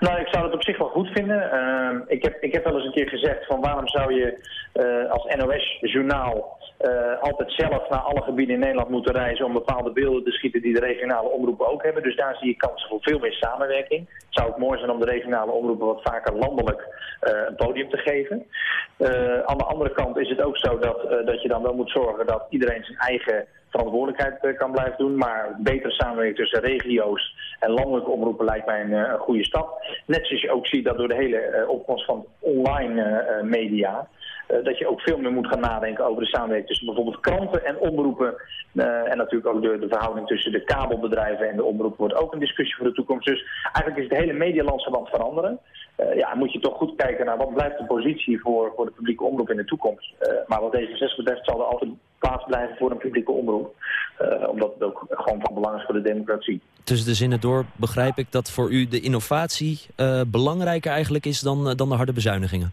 Nou, ik zou het op zich wel goed vinden. Uh, ik, heb, ik heb wel eens een keer gezegd van waarom zou je uh, als NOS-journaal uh, altijd zelf naar alle gebieden in Nederland moeten reizen om bepaalde beelden te schieten die de regionale omroepen ook hebben. Dus daar zie je kansen voor veel meer samenwerking. Het zou ook mooi zijn om de regionale omroepen wat vaker landelijk uh, een podium te geven. Uh, aan de andere kant is het ook zo dat, dat je dan wel moet zorgen dat iedereen zijn eigen verantwoordelijkheid kan blijven doen. Maar betere samenwerking tussen regio's en landelijke omroepen lijkt mij een, een goede stap. Net zoals je ook ziet dat door de hele opkomst van online media dat je ook veel meer moet gaan nadenken over de samenwerking tussen bijvoorbeeld kranten en omroepen. Uh, en natuurlijk ook de, de, verhouding tussen de kabelbedrijven en de omroepen wordt ook een discussie voor de toekomst. Dus eigenlijk is het hele medialandschap aan veranderen. Uh, ja, moet je toch goed kijken naar wat blijft de positie voor, voor de publieke omroep in de toekomst. maar wat deze 6 betreft zal er altijd plaats blijven voor een publieke omroep. omdat het ook gewoon van belang is voor de democratie. Tussen de zinnen door begrijp ik dat voor u de innovatie belangrijker eigenlijk is dan, dan de harde bezuinigingen.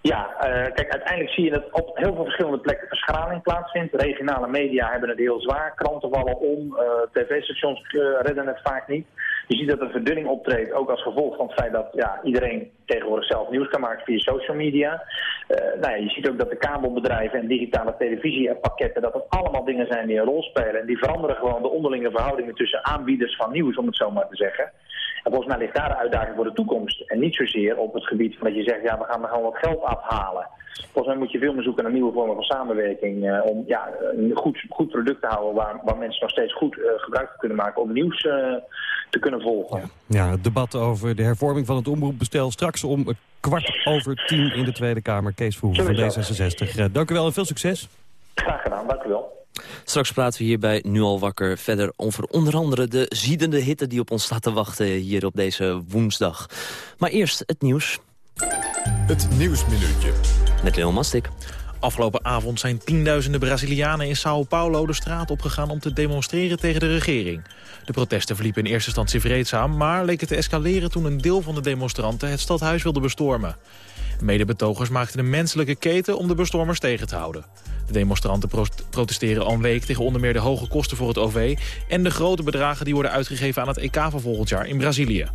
Ja, uh, kijk, uiteindelijk zie je dat op heel veel verschillende plekken verschraling plaatsvindt. Regionale media hebben het heel zwaar, kranten vallen om, uh, tv-stations uh, redden het vaak niet. Je ziet dat er verdunning optreedt, ook als gevolg van het feit dat ja, iedereen tegenwoordig zelf nieuws kan maken via social media. nou ja, je ziet ook dat de kabelbedrijven en digitale televisiepakketten, dat dat allemaal dingen zijn die een rol spelen. En die veranderen gewoon de onderlinge verhoudingen tussen aanbieders van nieuws, om het zo maar te zeggen. En volgens mij ligt daar de uitdaging voor de toekomst. En niet zozeer op het gebied van dat je zegt, ja, we gaan er gewoon wat geld afhalen. Volgens mij moet je veel meer zoeken naar nieuwe vormen van samenwerking om ja, een goed, goed product te houden waar, waar mensen nog steeds goed gebruik van kunnen maken om nieuws te kunnen volgen. Ja. het debat over de hervorming van het omroepbestel straks om kwart over tien in de Tweede Kamer. Kees Verhoeven van D66. dank u wel en veel succes. Graag gedaan, dank u wel. Straks praten we hierbij Nu al wakker verder over onder andere de ziedende hitte die op ons staat te wachten hier op deze woensdag. Maar eerst het nieuws. Het Nieuwsminuutje. Met Leon Mastik. Afgelopen avond zijn tienduizenden Brazilianen in Sao Paulo de straat opgegaan om te demonstreren tegen de regering. De protesten verliepen in eerste instantie vreedzaam, maar leken te escaleren toen een deel van de demonstranten het stadhuis wilde bestormen. Medebetogers maakten een menselijke keten om de bestormers tegen te houden. De demonstranten protesteren al een week tegen onder meer de hoge kosten voor het OV... en de grote bedragen die worden uitgegeven aan het EK van volgend jaar in Brazilië.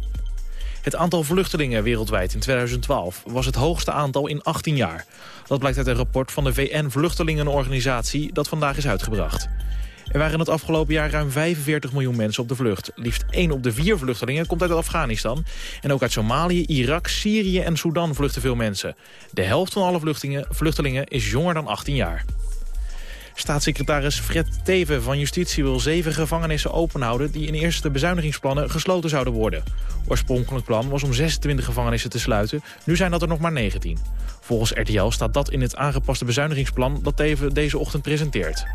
Het aantal vluchtelingen wereldwijd in 2012 was het hoogste aantal in 18 jaar. Dat blijkt uit een rapport van de VN-vluchtelingenorganisatie dat vandaag is uitgebracht. Er waren het afgelopen jaar ruim 45 miljoen mensen op de vlucht. Liefst 1 op de 4 vluchtelingen komt uit Afghanistan. En ook uit Somalië, Irak, Syrië en Sudan vluchten veel mensen. De helft van alle vluchtelingen, vluchtelingen is jonger dan 18 jaar. Staatssecretaris Fred Teven van Justitie wil zeven gevangenissen openhouden... die in eerste bezuinigingsplannen gesloten zouden worden. Oorspronkelijk plan was om 26 gevangenissen te sluiten. Nu zijn dat er nog maar 19. Volgens RTL staat dat in het aangepaste bezuinigingsplan... dat Teven deze ochtend presenteert.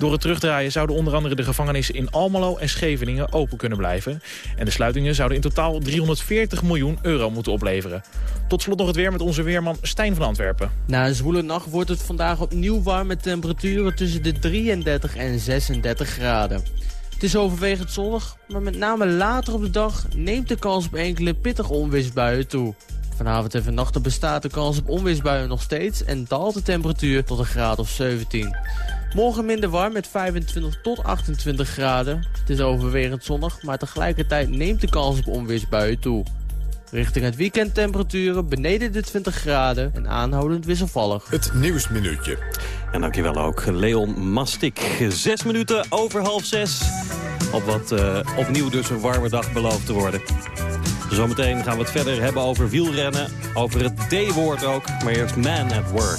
Door het terugdraaien zouden onder andere de gevangenissen in Almelo en Scheveningen open kunnen blijven. En de sluitingen zouden in totaal 340 miljoen euro moeten opleveren. Tot slot nog het weer met onze weerman Stijn van Antwerpen. Na een zwoele nacht wordt het vandaag opnieuw warm met temperaturen tussen de 33 en 36 graden. Het is overwegend zonnig, maar met name later op de dag neemt de kans op enkele pittige onweersbuien toe. Vanavond en vannacht bestaat de kans op onweersbuien nog steeds en daalt de temperatuur tot een graad of 17. Morgen minder warm met 25 tot 28 graden. Het is overwegend zonnig, maar tegelijkertijd neemt de kans op onweersbuien toe. Richting het weekend temperaturen beneden de 20 graden en aanhoudend wisselvallig. Het Nieuwsminuutje. En dankjewel ook Leon Mastik. Zes minuten over half zes. Op wat uh, opnieuw dus een warme dag beloofd te worden. Zometeen gaan we het verder hebben over wielrennen. Over het D-woord ook. Maar eerst Man at Work.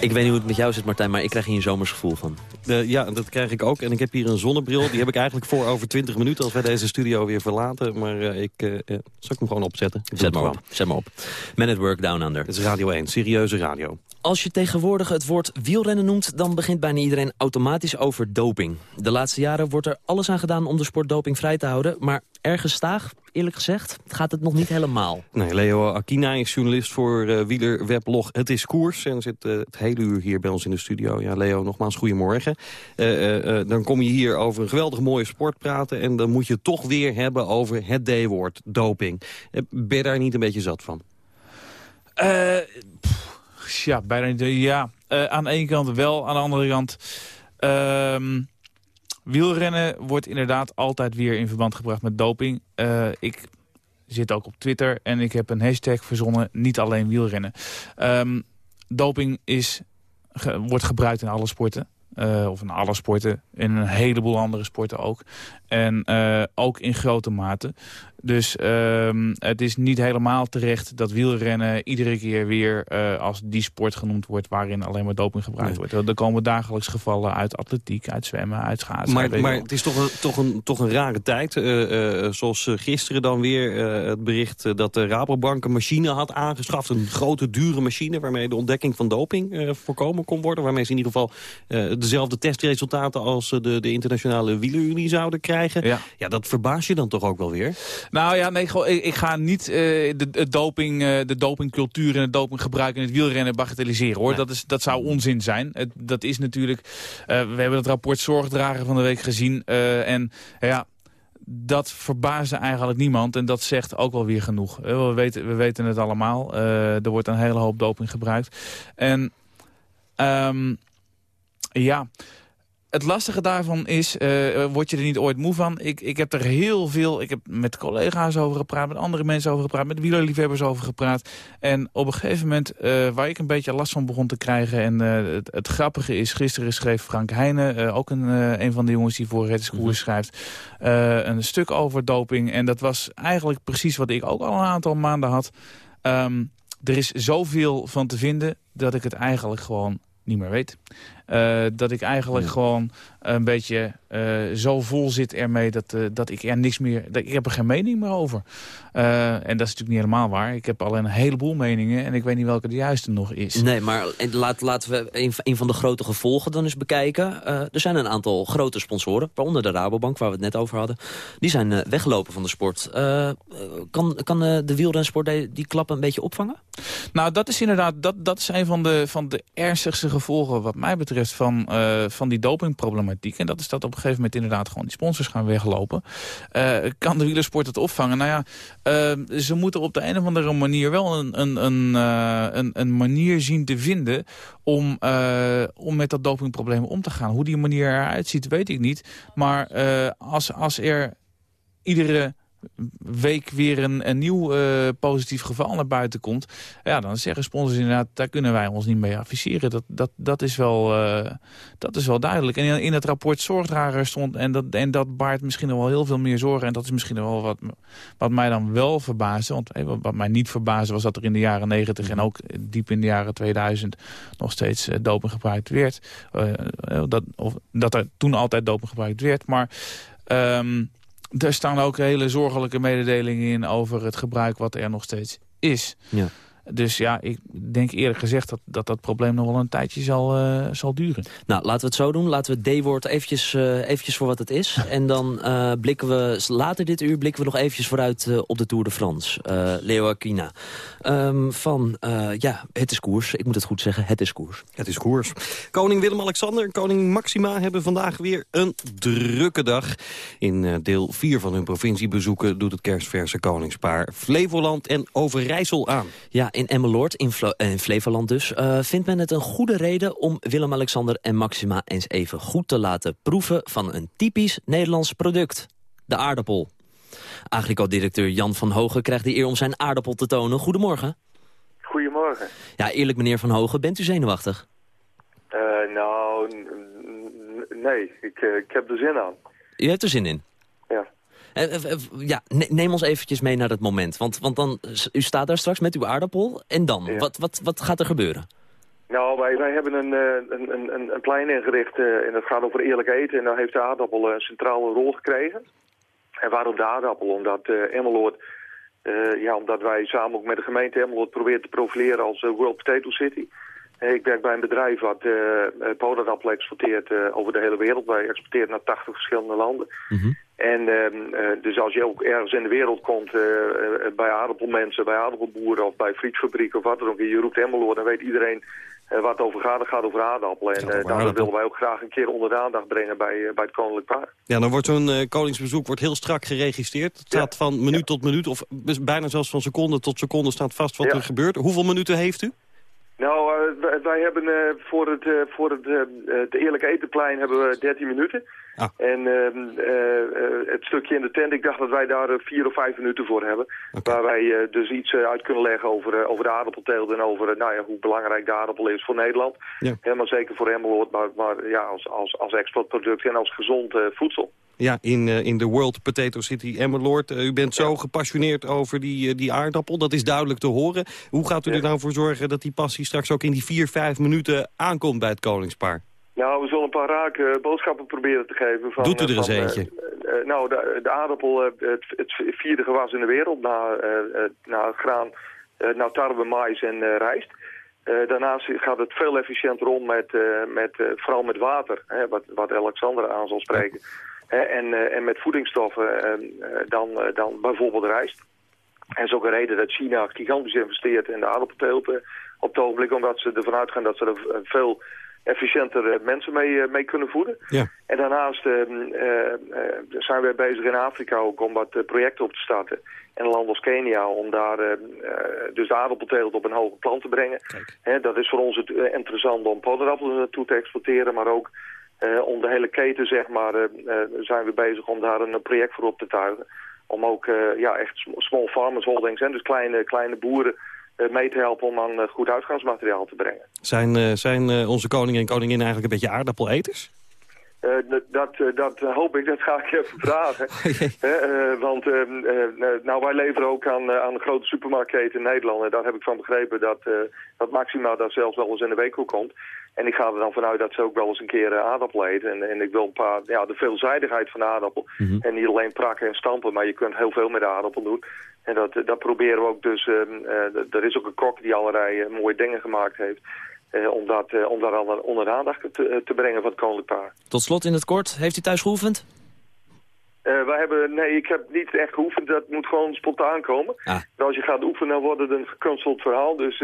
Ik weet niet hoe het met jou zit, Martijn, maar ik krijg hier een zomers gevoel van. ja, dat krijg ik ook. En ik heb hier een zonnebril. Die heb ik eigenlijk voor over 20 minuten als wij deze studio weer verlaten. Maar uh, ik, uh, zal ik hem gewoon opzetten? Zet maar op. Zet maar op. Man at Work Down Under. Het is Radio 1, serieuze radio. Als je tegenwoordig het woord wielrennen noemt... dan begint bijna iedereen automatisch over doping. De laatste jaren wordt er alles aan gedaan om de sport doping vrij te houden. Maar ergens staag, eerlijk gezegd, gaat het nog niet helemaal. Nee, Leo Akina is journalist voor uh, wielerweblog Het is Koers... en zit uh, het hele uur hier bij ons in de studio. Ja, Leo, nogmaals, goedemorgen. Uh, dan kom je hier over een geweldig mooie sport praten... en dan moet je toch weer hebben over het D-woord, doping. ben je daar niet een beetje zat van? Ja, bijna niet. Ja, aan de ene kant wel, aan de andere kant... Ehm, wielrennen wordt inderdaad altijd weer in verband gebracht met doping. Uh, ik zit ook op Twitter en ik heb een hashtag verzonnen, niet alleen wielrennen. Um, doping is, wordt gebruikt in alle sporten. Of in alle sporten, in een heleboel andere sporten ook. En ook in grote mate. Dus um, het is niet helemaal terecht dat wielrennen iedere keer weer uh, als die sport genoemd wordt waarin alleen maar doping gebruikt nee. wordt. Er komen dagelijks gevallen uit atletiek, uit zwemmen, uit schaatsen. Maar, maar het is toch een, toch een, toch een rare tijd. Uh, uh, zoals gisteren dan weer het bericht dat de Rabobank een machine had aangeschaft. Een grote, dure machine waarmee de ontdekking van doping voorkomen kon worden. Waarmee ze in ieder geval dezelfde testresultaten als de, de internationale wielerunie zouden krijgen. Ja. ja, dat verbaas je dan toch ook wel weer? Nou ja, nee, ik, ik ga niet uh, de, de, doping, uh, de dopingcultuur en het dopinggebruik in het wielrennen bagatelliseren. hoor. Dat, is, dat zou onzin zijn. Het, dat is natuurlijk... Uh, we hebben het rapport Zorgdrager van de week gezien. en ja, dat verbaasde eigenlijk niemand. En dat zegt ook wel weer genoeg. We weten, we weten het allemaal. er wordt een hele hoop doping gebruikt. En um, ja het lastige daarvan is, uh, word je er niet ooit moe van? Ik, ik heb er heel veel, ik heb met collega's over gepraat, met andere mensen over gepraat, met wielerliefhebbers over gepraat. En op een gegeven moment, uh, waar ik een beetje last van begon te krijgen, en uh, het, het, grappige is, gisteren schreef Frank Heijnen, ook een, een van de jongens die voor het Koers schrijft, een stuk over doping. En dat was eigenlijk precies wat ik ook al een aantal maanden had. Um, er is zoveel van te vinden dat ik het eigenlijk gewoon niet meer weet. Uh, dat ik eigenlijk ja. gewoon een beetje uh, zo vol zit ermee dat, uh, dat ik er niks meer... Dat, ik heb er geen mening meer over. en dat is natuurlijk niet helemaal waar. Ik heb al een heleboel meningen en ik weet niet welke de juiste nog is. Nee, maar laat, laten we een, een van de grote gevolgen dan eens bekijken. er zijn een aantal grote sponsoren, waaronder de Rabobank, waar we het net over hadden. Die zijn weggelopen van de sport. kan kan de wielrensport die, die klappen een beetje opvangen? Nou, dat is inderdaad dat, dat is een van de, van de ernstigste gevolgen wat mij betreft van, uh, van die dopingproblematiek. En dat is dat op een gegeven moment inderdaad gewoon die sponsors gaan weglopen. Uh, kan de wielersport het opvangen? Nou ja, uh, ze moeten op de een of andere manier wel een, een, een, een, een manier zien te vinden om, om met dat dopingprobleem om te gaan. Hoe die manier eruit ziet, weet ik niet. Maar als, als er iedere week weer een, nieuw uh, positief geval naar buiten komt... ja, dan zeggen sponsors inderdaad, daar kunnen wij ons niet mee adviseren. Dat, dat, dat, is, wel, uh, dat is wel duidelijk. En in, in het rapport Zorgdrager stond, en dat, en dat baart misschien wel heel veel meer zorgen... en dat is misschien wel wat, wat mij dan wel verbaasde. Want hey, wat mij niet verbaasde was dat er in de jaren 90 en ook diep in de jaren 2000... nog steeds uh, doping gebruikt werd. dat, of, dat er toen altijd doping gebruikt werd, maar... Um, er staan ook hele zorgelijke mededelingen in over het gebruik wat er nog steeds is. Ja. Dus ja, ik denk eerlijk gezegd dat dat, dat probleem nog wel een tijdje zal, uh, zal duren. Nou, laten we het zo doen. Laten we het D-woord eventjes, uh, eventjes voor wat het is. En dan uh, blikken we, later dit uur blikken we nog eventjes vooruit op de Tour de France. Leo Aquina. Um, van, ja, het is koers. Ik moet het goed zeggen, het is koers. Het is koers. Koning Willem-Alexander en koning Maxima hebben vandaag weer een drukke dag. In deel 4 van hun provinciebezoeken doet het kerstverse koningspaar Flevoland en Overijssel aan. Ja, in Emmeloord, in, in Flevoland dus, uh, vindt men het een goede reden om Willem-Alexander en Maxima eens even goed te laten proeven van een typisch Nederlands product. De aardappel. Agrico-directeur Jan van Hogen krijgt de eer om zijn aardappel te tonen. Goedemorgen. Goedemorgen. Ja, eerlijk meneer Van Hogen, bent u zenuwachtig? Uh, nou, nee, ik, ik heb er zin aan. U hebt er zin in? Uh, ja, neem ons eventjes mee naar dat moment. Want, want dan, u staat daar straks met uw aardappel. En dan? Wat, wat, wat gaat er gebeuren? Nou, wij, wij hebben een, een, een, een plein ingericht en dat gaat over eerlijk eten. En daar heeft de aardappel een centrale rol gekregen. En waarom de aardappel? Omdat Emmeloord, ja, omdat wij samen ook met de gemeente Emmeloord proberen te profileren als World Potato City. Ik werk bij een bedrijf wat uh, exporteert over de hele wereld. Wij exporteren naar 80 verschillende landen. Mhm. En uh, dus als je ook ergens in de wereld komt, uh, bij aardappelmensen, bij aardappelboeren of bij frietfabrieken of wat dan ook, je roept Emmeloord, dan weet iedereen wat het over gaat. Het gaat over aardappelen. En daar willen wij ook graag een keer onder de aandacht brengen bij, bij het Koninklijk Paar. Ja, dan wordt zo'n koningsbezoek wordt heel strak geregistreerd. Het staat van minuut tot minuut, of bijna zelfs van seconde tot seconde staat vast wat er gebeurt. Hoeveel minuten heeft u? Nou, wij, hebben voor, het, voor het, het Eerlijk Etenplein hebben we 13 minuten. Ah. En ehm, eh, eh, het stukje in de tent, ik dacht dat wij daar eh, vier of vijf minuten voor hebben. Waar wij dus iets uit kunnen leggen over, over de aardappelteelt en over nou ja, hoe belangrijk de aardappel is voor Nederland. Ja. Helemaal zeker voor Emmeloord, maar, maar ja, als, als, als exportproduct en als gezond voedsel. Ja, in, in de World Potato City Emmeloord. u bent zo gepassioneerd over die, die aardappel. Dat is duidelijk te horen. Hoe gaat u er nou voor zorgen dat die passie straks ook in die vier, vijf minuten aankomt bij het koningspaar? Nou, we zullen een paar rake boodschappen proberen te geven. Van, Doet u er eens eh, eentje? Uh, nou, de, de aardappel, het, het, vierde gewas in de wereld na, na graan, nou tarwe, mais en rijst. daarnaast gaat het veel efficiënter om met, met vooral met water, hè, wat, wat Alexander aan zal spreken. en, en met voedingsstoffen dan, dan bijvoorbeeld rijst. En is ook een reden dat China gigantisch investeert in de aardappelteelt op het ogenblik, omdat ze ervan uitgaan dat ze er veel efficiënter eh, mensen mee, eh, mee kunnen voeden. Ja. En daarnaast ehm, eh, zijn we bezig in Afrika ook om wat projecten op te starten. En een land als Kenia om daar dus de aardappelteelt op een hoger plan te brengen. dat is voor ons het, interessant om podappels naartoe te exporteren, maar ook om de hele keten, zeg maar, zijn we bezig om daar een project voor op te tuigen. Om ook ja, echt small farmers holdings, en dus kleine, kleine boeren mee te helpen om aan eh, goed uitgangsmateriaal te brengen. Zijn, eh, zijn onze koning en koningin eigenlijk een beetje aardappeleters? Uh, dat, dat hoop ik, dat ga ik even vragen. want nou, wij leveren ook aan, aan de grote supermarktketen in Nederland. En daar heb ik van begrepen dat, dat Maxima daar zelfs wel eens in de week komt. En ik ga er dan vanuit dat ze ook wel eens een keer aardappel eten. En, en ik wil een paar, ja, de veelzijdigheid van de aardappel. Mhm. En niet alleen prakken en stampen, maar je kunt heel veel met de aardappel doen. En dat, dat proberen we ook dus, ehm, eh, er is ook een kok die allerlei eh, mooie dingen gemaakt heeft. Om, dat, om daar al onder de aandacht te, te, brengen van het koninklijk paar. Tot slot in het kort, heeft u thuis geoefend? Uh, wij hebben, nee, ik heb niet echt geoefend. Dat moet gewoon spontaan komen. Ah. als je gaat oefenen, dan wordt het een gekunsteld verhaal. Dus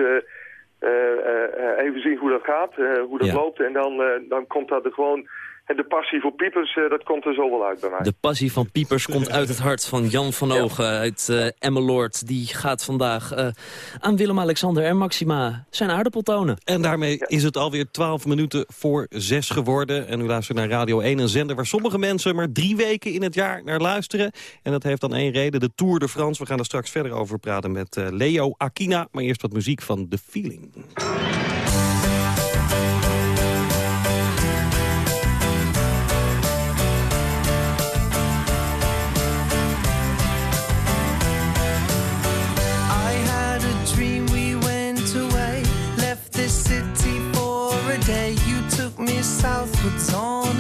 even zien hoe dat gaat, hoe dat loopt. En dan, dan komt dat er gewoon en de passie voor Piepers, uh, dat komt er zo wel uit bij mij. De passie van Piepers komt uit het hart van Jan van Ogen uit uh, Emmeloord. Die gaat vandaag uh, aan Willem-Alexander en Maxima zijn aardappel tonen. En daarmee is het alweer 12 minuten voor 6 geworden. En u luistert naar Radio 1, een zender waar sommige mensen maar drie weken in het jaar naar luisteren. En dat heeft dan één reden, de Tour de France. We gaan er straks verder over praten met Leo Aquina. Maar eerst wat muziek van The Feeling.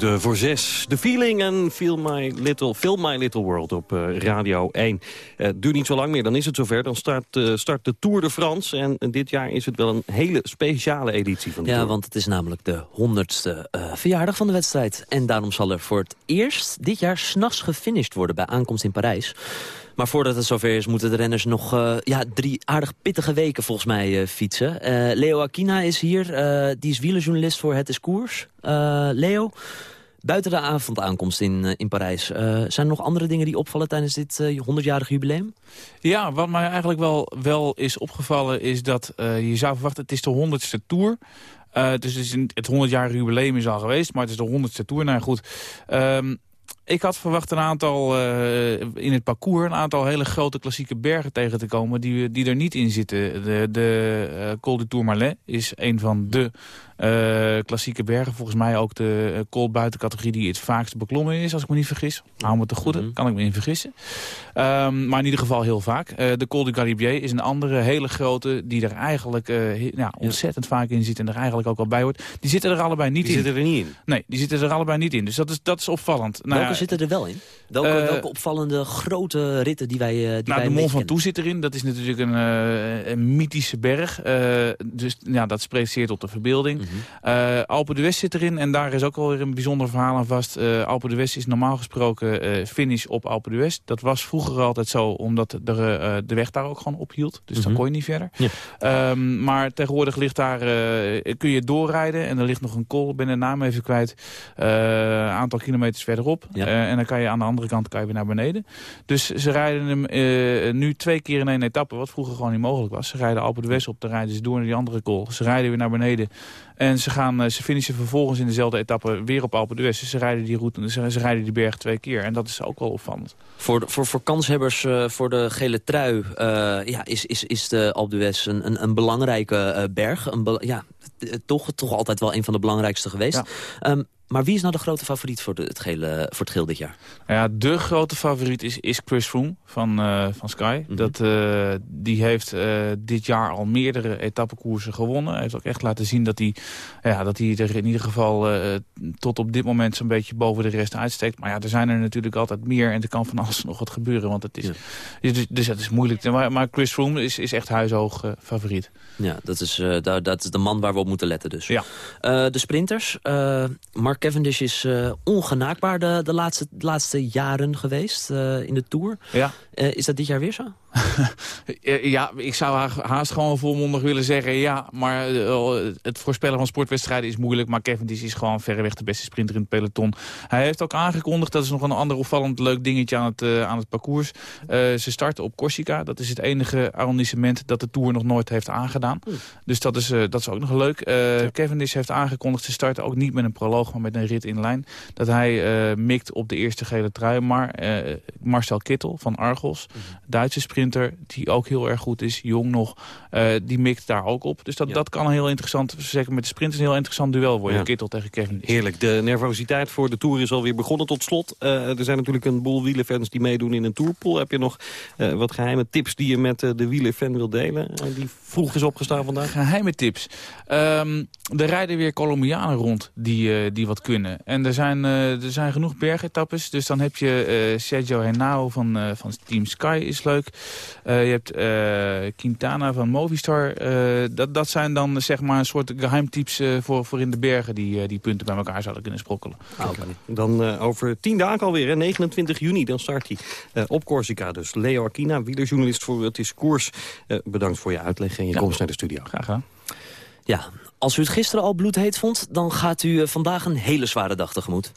Minuten voor zes. The Feeling en Feel My Little, Feel My Little World op uh, Radio 1. Uh, het duurt niet zo lang meer, dan is het zover. Dan start, uh, start de Tour de France. En dit jaar is het wel een hele speciale editie van de ja, Tour. want het is namelijk de honderdste verjaardag van de wedstrijd. En daarom zal er voor het eerst dit jaar s'nachts gefinished worden... bij aankomst in Parijs. Maar voordat het zover is, moeten de renners nog uh, ja, drie aardig pittige weken volgens mij uh, fietsen. Uh, Leo Aquina is hier, die is wielerjournalist voor Het is Koers. Leo, buiten de avondaankomst in, in Parijs, zijn er nog andere dingen die opvallen tijdens dit 100-jarig jubileum? Ja, wat mij eigenlijk wel, wel is opgevallen is dat je zou verwachten, het is de 100ste Tour dus het, is een, het 100-jarige jubileum is al geweest, maar het is de 100ste Tour. Nou goed, um, ik had verwacht een aantal, uh, in het parcours, een aantal hele grote klassieke bergen tegen te komen die, die er niet in zitten. De, de uh, Col du Tourmalet is een van de uh, klassieke bergen. Volgens mij ook de uh, buitencategorie die het vaakst beklommen is, als ik me niet vergis. Hou me te goede, mm -hmm. kan ik me niet vergissen. Um, maar in ieder geval heel vaak. Uh, de Col du Galibier is een andere hele grote die er eigenlijk ja, ontzettend ja. vaak in zit en er eigenlijk ook al bij hoort. Die zitten er allebei niet die in. Die zitten er niet in? Nee, die zitten er allebei niet in. Dus dat is, dat is opvallend. Nou, Welke zitten er wel in? Welke, welke opvallende grote ritten die wij die nou, wij de Mont Ventoux zit erin. Dat is natuurlijk een, een mythische berg. dus ja, dat spreekt zeer tot de verbeelding. Mm -hmm. Alpe de West zit erin en daar is ook wel weer een bijzonder verhaal aan vast. Uh, Alpe de West is normaal gesproken uh, finish op Alpe de West. Dat was vroeger altijd zo, omdat er, de weg daar ook gewoon ophield. Dus mm -hmm. dan kon je niet verder. Ja. Um, maar tegenwoordig ligt daar, kun je doorrijden en er ligt nog een ik ben de naam even kwijt. Een aantal kilometers verderop. Ja. en dan kan je aan de andere kant kan je weer naar beneden. Dus ze rijden hem nu twee keer in één etappe, wat vroeger gewoon niet mogelijk was. Ze rijden Alpe de West op, dan rijden ze door naar die andere kol. Ze rijden weer naar beneden. En ze, gaan, ze finishen vervolgens in dezelfde etappe weer op Alpe d'Huez. Dus ze rijden die route, ze, ze, rijden die berg twee keer. En dat is ook wel opvallend. Voor, voor, voor kanshebbers uh, voor de gele trui uh, ja, is, is, is de Alpe d'Huez een, een, een belangrijke berg. Een be ja, toch, toch altijd wel een van de belangrijkste geweest. Ja. Um, maar wie is nou de grote favoriet voor, de, het, gele, voor het geel dit jaar? Nou ja, de grote favoriet is, is Chris Froome van, uh, van Sky. Mm -hmm. dat, uh, die heeft uh, dit jaar al meerdere etappekoersen gewonnen. Hij heeft ook echt laten zien dat hij, ja, dat hij er in ieder geval tot op dit moment zo'n beetje boven de rest uitsteekt. Maar ja, er zijn er natuurlijk altijd meer en er kan van alles nog wat gebeuren. Want het is, ja. dus, dus het is moeilijk. Maar, maar Chris Froome is, is echt huishoog favoriet. Ja, dat is, dat, dat is de man waar we op moeten letten dus. Ja. de sprinters, Mark Cavendish is uh, ongenaakbaar de, de, laatste, de laatste jaren geweest uh, in de Tour. Ja. Uh, is dat dit jaar weer zo? ja, ik zou haast gewoon volmondig willen zeggen ja. Maar het voorspellen van sportwedstrijden is moeilijk. Maar Cavendish is gewoon verreweg de beste sprinter in het peloton. Hij heeft ook aangekondigd, dat is nog een ander opvallend leuk dingetje aan het, uh, aan het parcours. Uh, ze starten op Corsica. Dat is het enige arrondissement dat de Tour nog nooit heeft aangedaan. Mm. Dus dat is, dat is ook nog leuk. Ja. Cavendish heeft aangekondigd, ze starten ook niet met een proloog, maar met een rit in lijn. Dat hij mikt op de eerste gele trui. Maar Marcel Kittel van Argos, mm. Duitse sprinter, die ook heel erg goed is, jong nog, die mikt daar ook op. Dus dat, ja. dat kan een heel interessant, zeker met de sprint, een heel interessant duel worden. Ja. Kittel tegen Cavendish. Heerlijk. De nervositeit voor de Tour is alweer begonnen tot slot. Uh, er zijn natuurlijk een boel wielerfans die meedoen in een Tourpool. Heb je nog uh, wat geheime tips die je met de wielerfan wil delen? die vroeg is opgestaan vandaag. Geheime tips. Um, er rijden weer Colombianen rond die, die wat kunnen. En er zijn, er zijn genoeg bergetappes. Dus dan heb je Sergio Henao van, van Team Sky is leuk. je hebt Quintana van Movistar. dat, dat zijn dan zeg maar een soort geheimtips voor, voor in de bergen die, die punten bij elkaar zouden kunnen sprokkelen. Ah, okay. Dan uh, over tien dagen alweer, hè, 29 juni, dan start hij uh, op Corsica. Dus Leo Aquina, wielerjournalist voor Het is Koers. Uh, bedankt voor je uitleg en je ja. komst naar de studio. Graag gedaan. Ja, als u het gisteren al bloedheet vond, dan gaat u vandaag een hele zware dag tegemoet.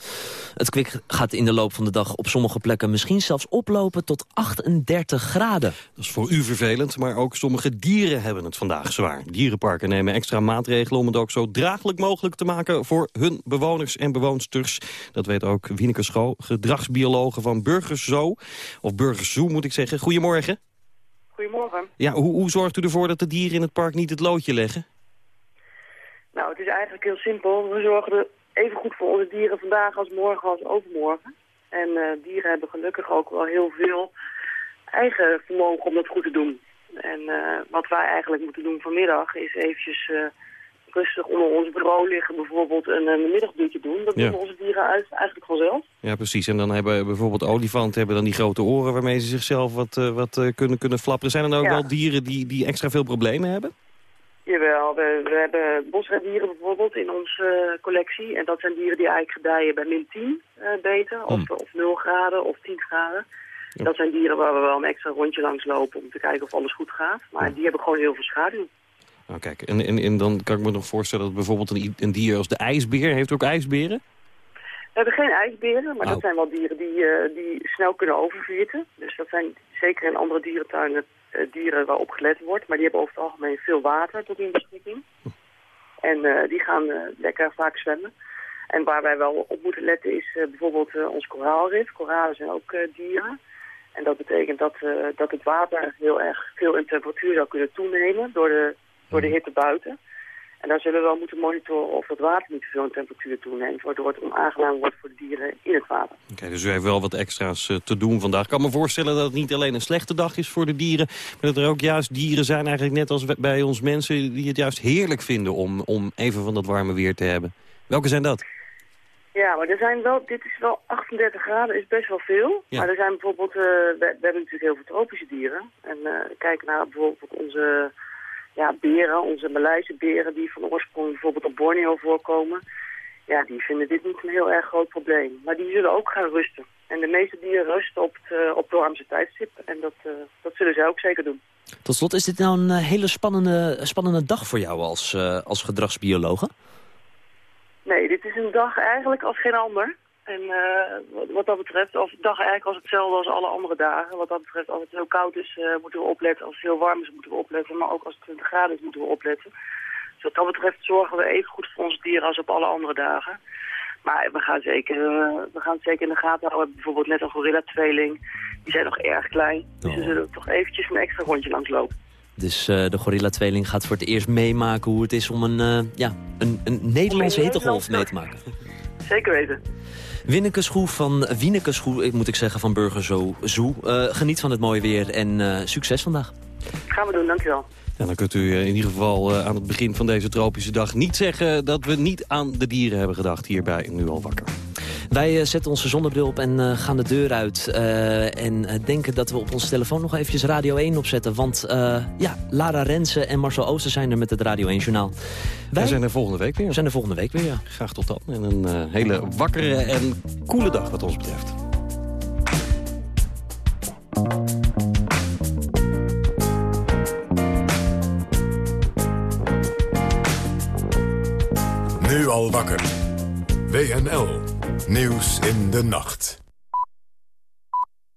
Het kwik gaat in de loop van de dag op sommige plekken misschien zelfs oplopen tot 38 graden. Dat is voor u vervelend, maar ook sommige dieren hebben het vandaag zwaar. Dierenparken nemen extra maatregelen om het ook zo draaglijk mogelijk te maken voor hun bewoners en bewoonsters. Dat weet ook Wieneke Schoo, gedragsbiologe van Burgers Zoo, of Burgers Zoo moet ik zeggen. Goedemorgen. Goedemorgen. Ja, hoe, hoe zorgt u ervoor dat de dieren in het park niet het loodje leggen? Nou, het is eigenlijk heel simpel. We zorgen er even goed voor onze dieren vandaag als morgen als overmorgen. En uh, dieren hebben gelukkig ook wel heel veel eigen vermogen om dat goed te doen. En uh, wat wij eigenlijk moeten doen vanmiddag is eventjes uh, rustig onder ons bureau liggen bijvoorbeeld een, een middagdutje doen. Dat Ja. doen onze dieren uit, eigenlijk vanzelf. Ja, precies. En dan hebben bijvoorbeeld olifanten hebben dan die grote oren... waarmee ze zichzelf wat, eh, wat eh, kunnen, kunnen flapperen. Zijn er dan ook wel dieren die, die extra veel problemen hebben? Jawel, we, we hebben bosreddieren bijvoorbeeld in onze eh, collectie. En dat zijn dieren die eigenlijk gedijen bij min 10 eh, beter, of, of 0 graden of 10 graden. Dat zijn dieren waar we wel een extra rondje langs lopen om te kijken of alles goed gaat. Maar die hebben gewoon heel veel schaduw. Nou, kijk, en, en, en dan kan ik me nog voorstellen dat bijvoorbeeld een, een dier als de ijsbeer... heeft ook ijsberen? We hebben geen ijsberen, maar Oh. dat zijn wel dieren die, eh, die snel kunnen overvierten. Dus dat zijn zeker in andere dierentuinen eh, dieren waarop gelet wordt. Maar die hebben over het algemeen veel water tot hun beschikking. En eh, die gaan lekker vaak zwemmen. En waar wij wel op moeten letten is bijvoorbeeld ons koraalrif. Koralen zijn ook dieren. En dat betekent dat, dat het water heel erg veel in temperatuur zou kunnen toenemen door de, door de hitte buiten. En daar zullen we wel moeten monitoren of dat water niet in temperatuur toeneemt, waardoor het onaangenaam wordt voor de dieren in het water. Oké, dus u heeft wel wat extra's eh, te doen vandaag. Ik kan me voorstellen dat het niet alleen een slechte dag is voor de dieren... maar dat er ook juist dieren zijn, eigenlijk net als bij ons mensen... die het juist heerlijk vinden om, om even van dat warme weer te hebben. Welke zijn dat? Ja, maar er zijn wel, dit is wel 38 graden, is best wel veel. Ja. Maar er zijn bijvoorbeeld, eh, we, we hebben natuurlijk heel veel tropische dieren. En eh kijk naar bijvoorbeeld onze ja, beren, onze Maleise beren die van oorsprong bijvoorbeeld op Borneo voorkomen. Ja, die vinden dit niet een heel erg groot probleem. Maar die zullen ook gaan rusten. En de meeste dieren rusten op het, eh, op tijdstip. En dat, eh, dat zullen zij ook zeker doen. Tot slot, is dit nou een eh, hele spannende, spannende dag voor jou als, als gedragsbiologe? Nee, dit is een dag eigenlijk als geen ander. En eh, wat, dat betreft, als de dag eigenlijk als hetzelfde als alle andere dagen. Wat dat betreft, als het heel koud is, eh, moeten we opletten. Als het heel warm is, moeten we opletten. Maar ook als het 20 graden is, moeten we opletten. Dus wat dat betreft zorgen we even goed voor onze dieren als op alle andere dagen. Maar we gaan, zeker, eh, we gaan het zeker in de gaten houden. We hebben bijvoorbeeld net een gorilla-tweeling. Die zijn nog erg klein. Dus we zullen toch eventjes een extra rondje langs lopen. Dus de gorilla-tweeling gaat voor het eerst meemaken hoe het is om een, ja, een, een Nederlandse hittegolf mee te maken. Zeker weten. Winneke Schroe van Wieneke Schroe, ik moet ik zeggen, van Burger Zoo. Zoo. Eh, geniet van het mooie weer en eh, succes vandaag. Gaan we doen, dankjewel. En dan kunt u eh, in ieder geval aan het begin van deze tropische dag niet zeggen... dat we niet aan de dieren hebben gedacht hierbij Nu al wakker. Wij eh, zetten onze zonnebril op en eh, gaan de deur uit. eh, en eh, denken dat we op onze telefoon nog eventjes Radio 1 opzetten. Want eh, ja, Lara Rensen en Marcel Ooster zijn er met het Radio 1 Journaal. Wij zijn er volgende week weer. zijn er volgende week weer, ja. Graag tot dan. En een eh, hele wakkere en koele dag wat ons betreft. Nu al wakker. WNL. Nieuws in de nacht.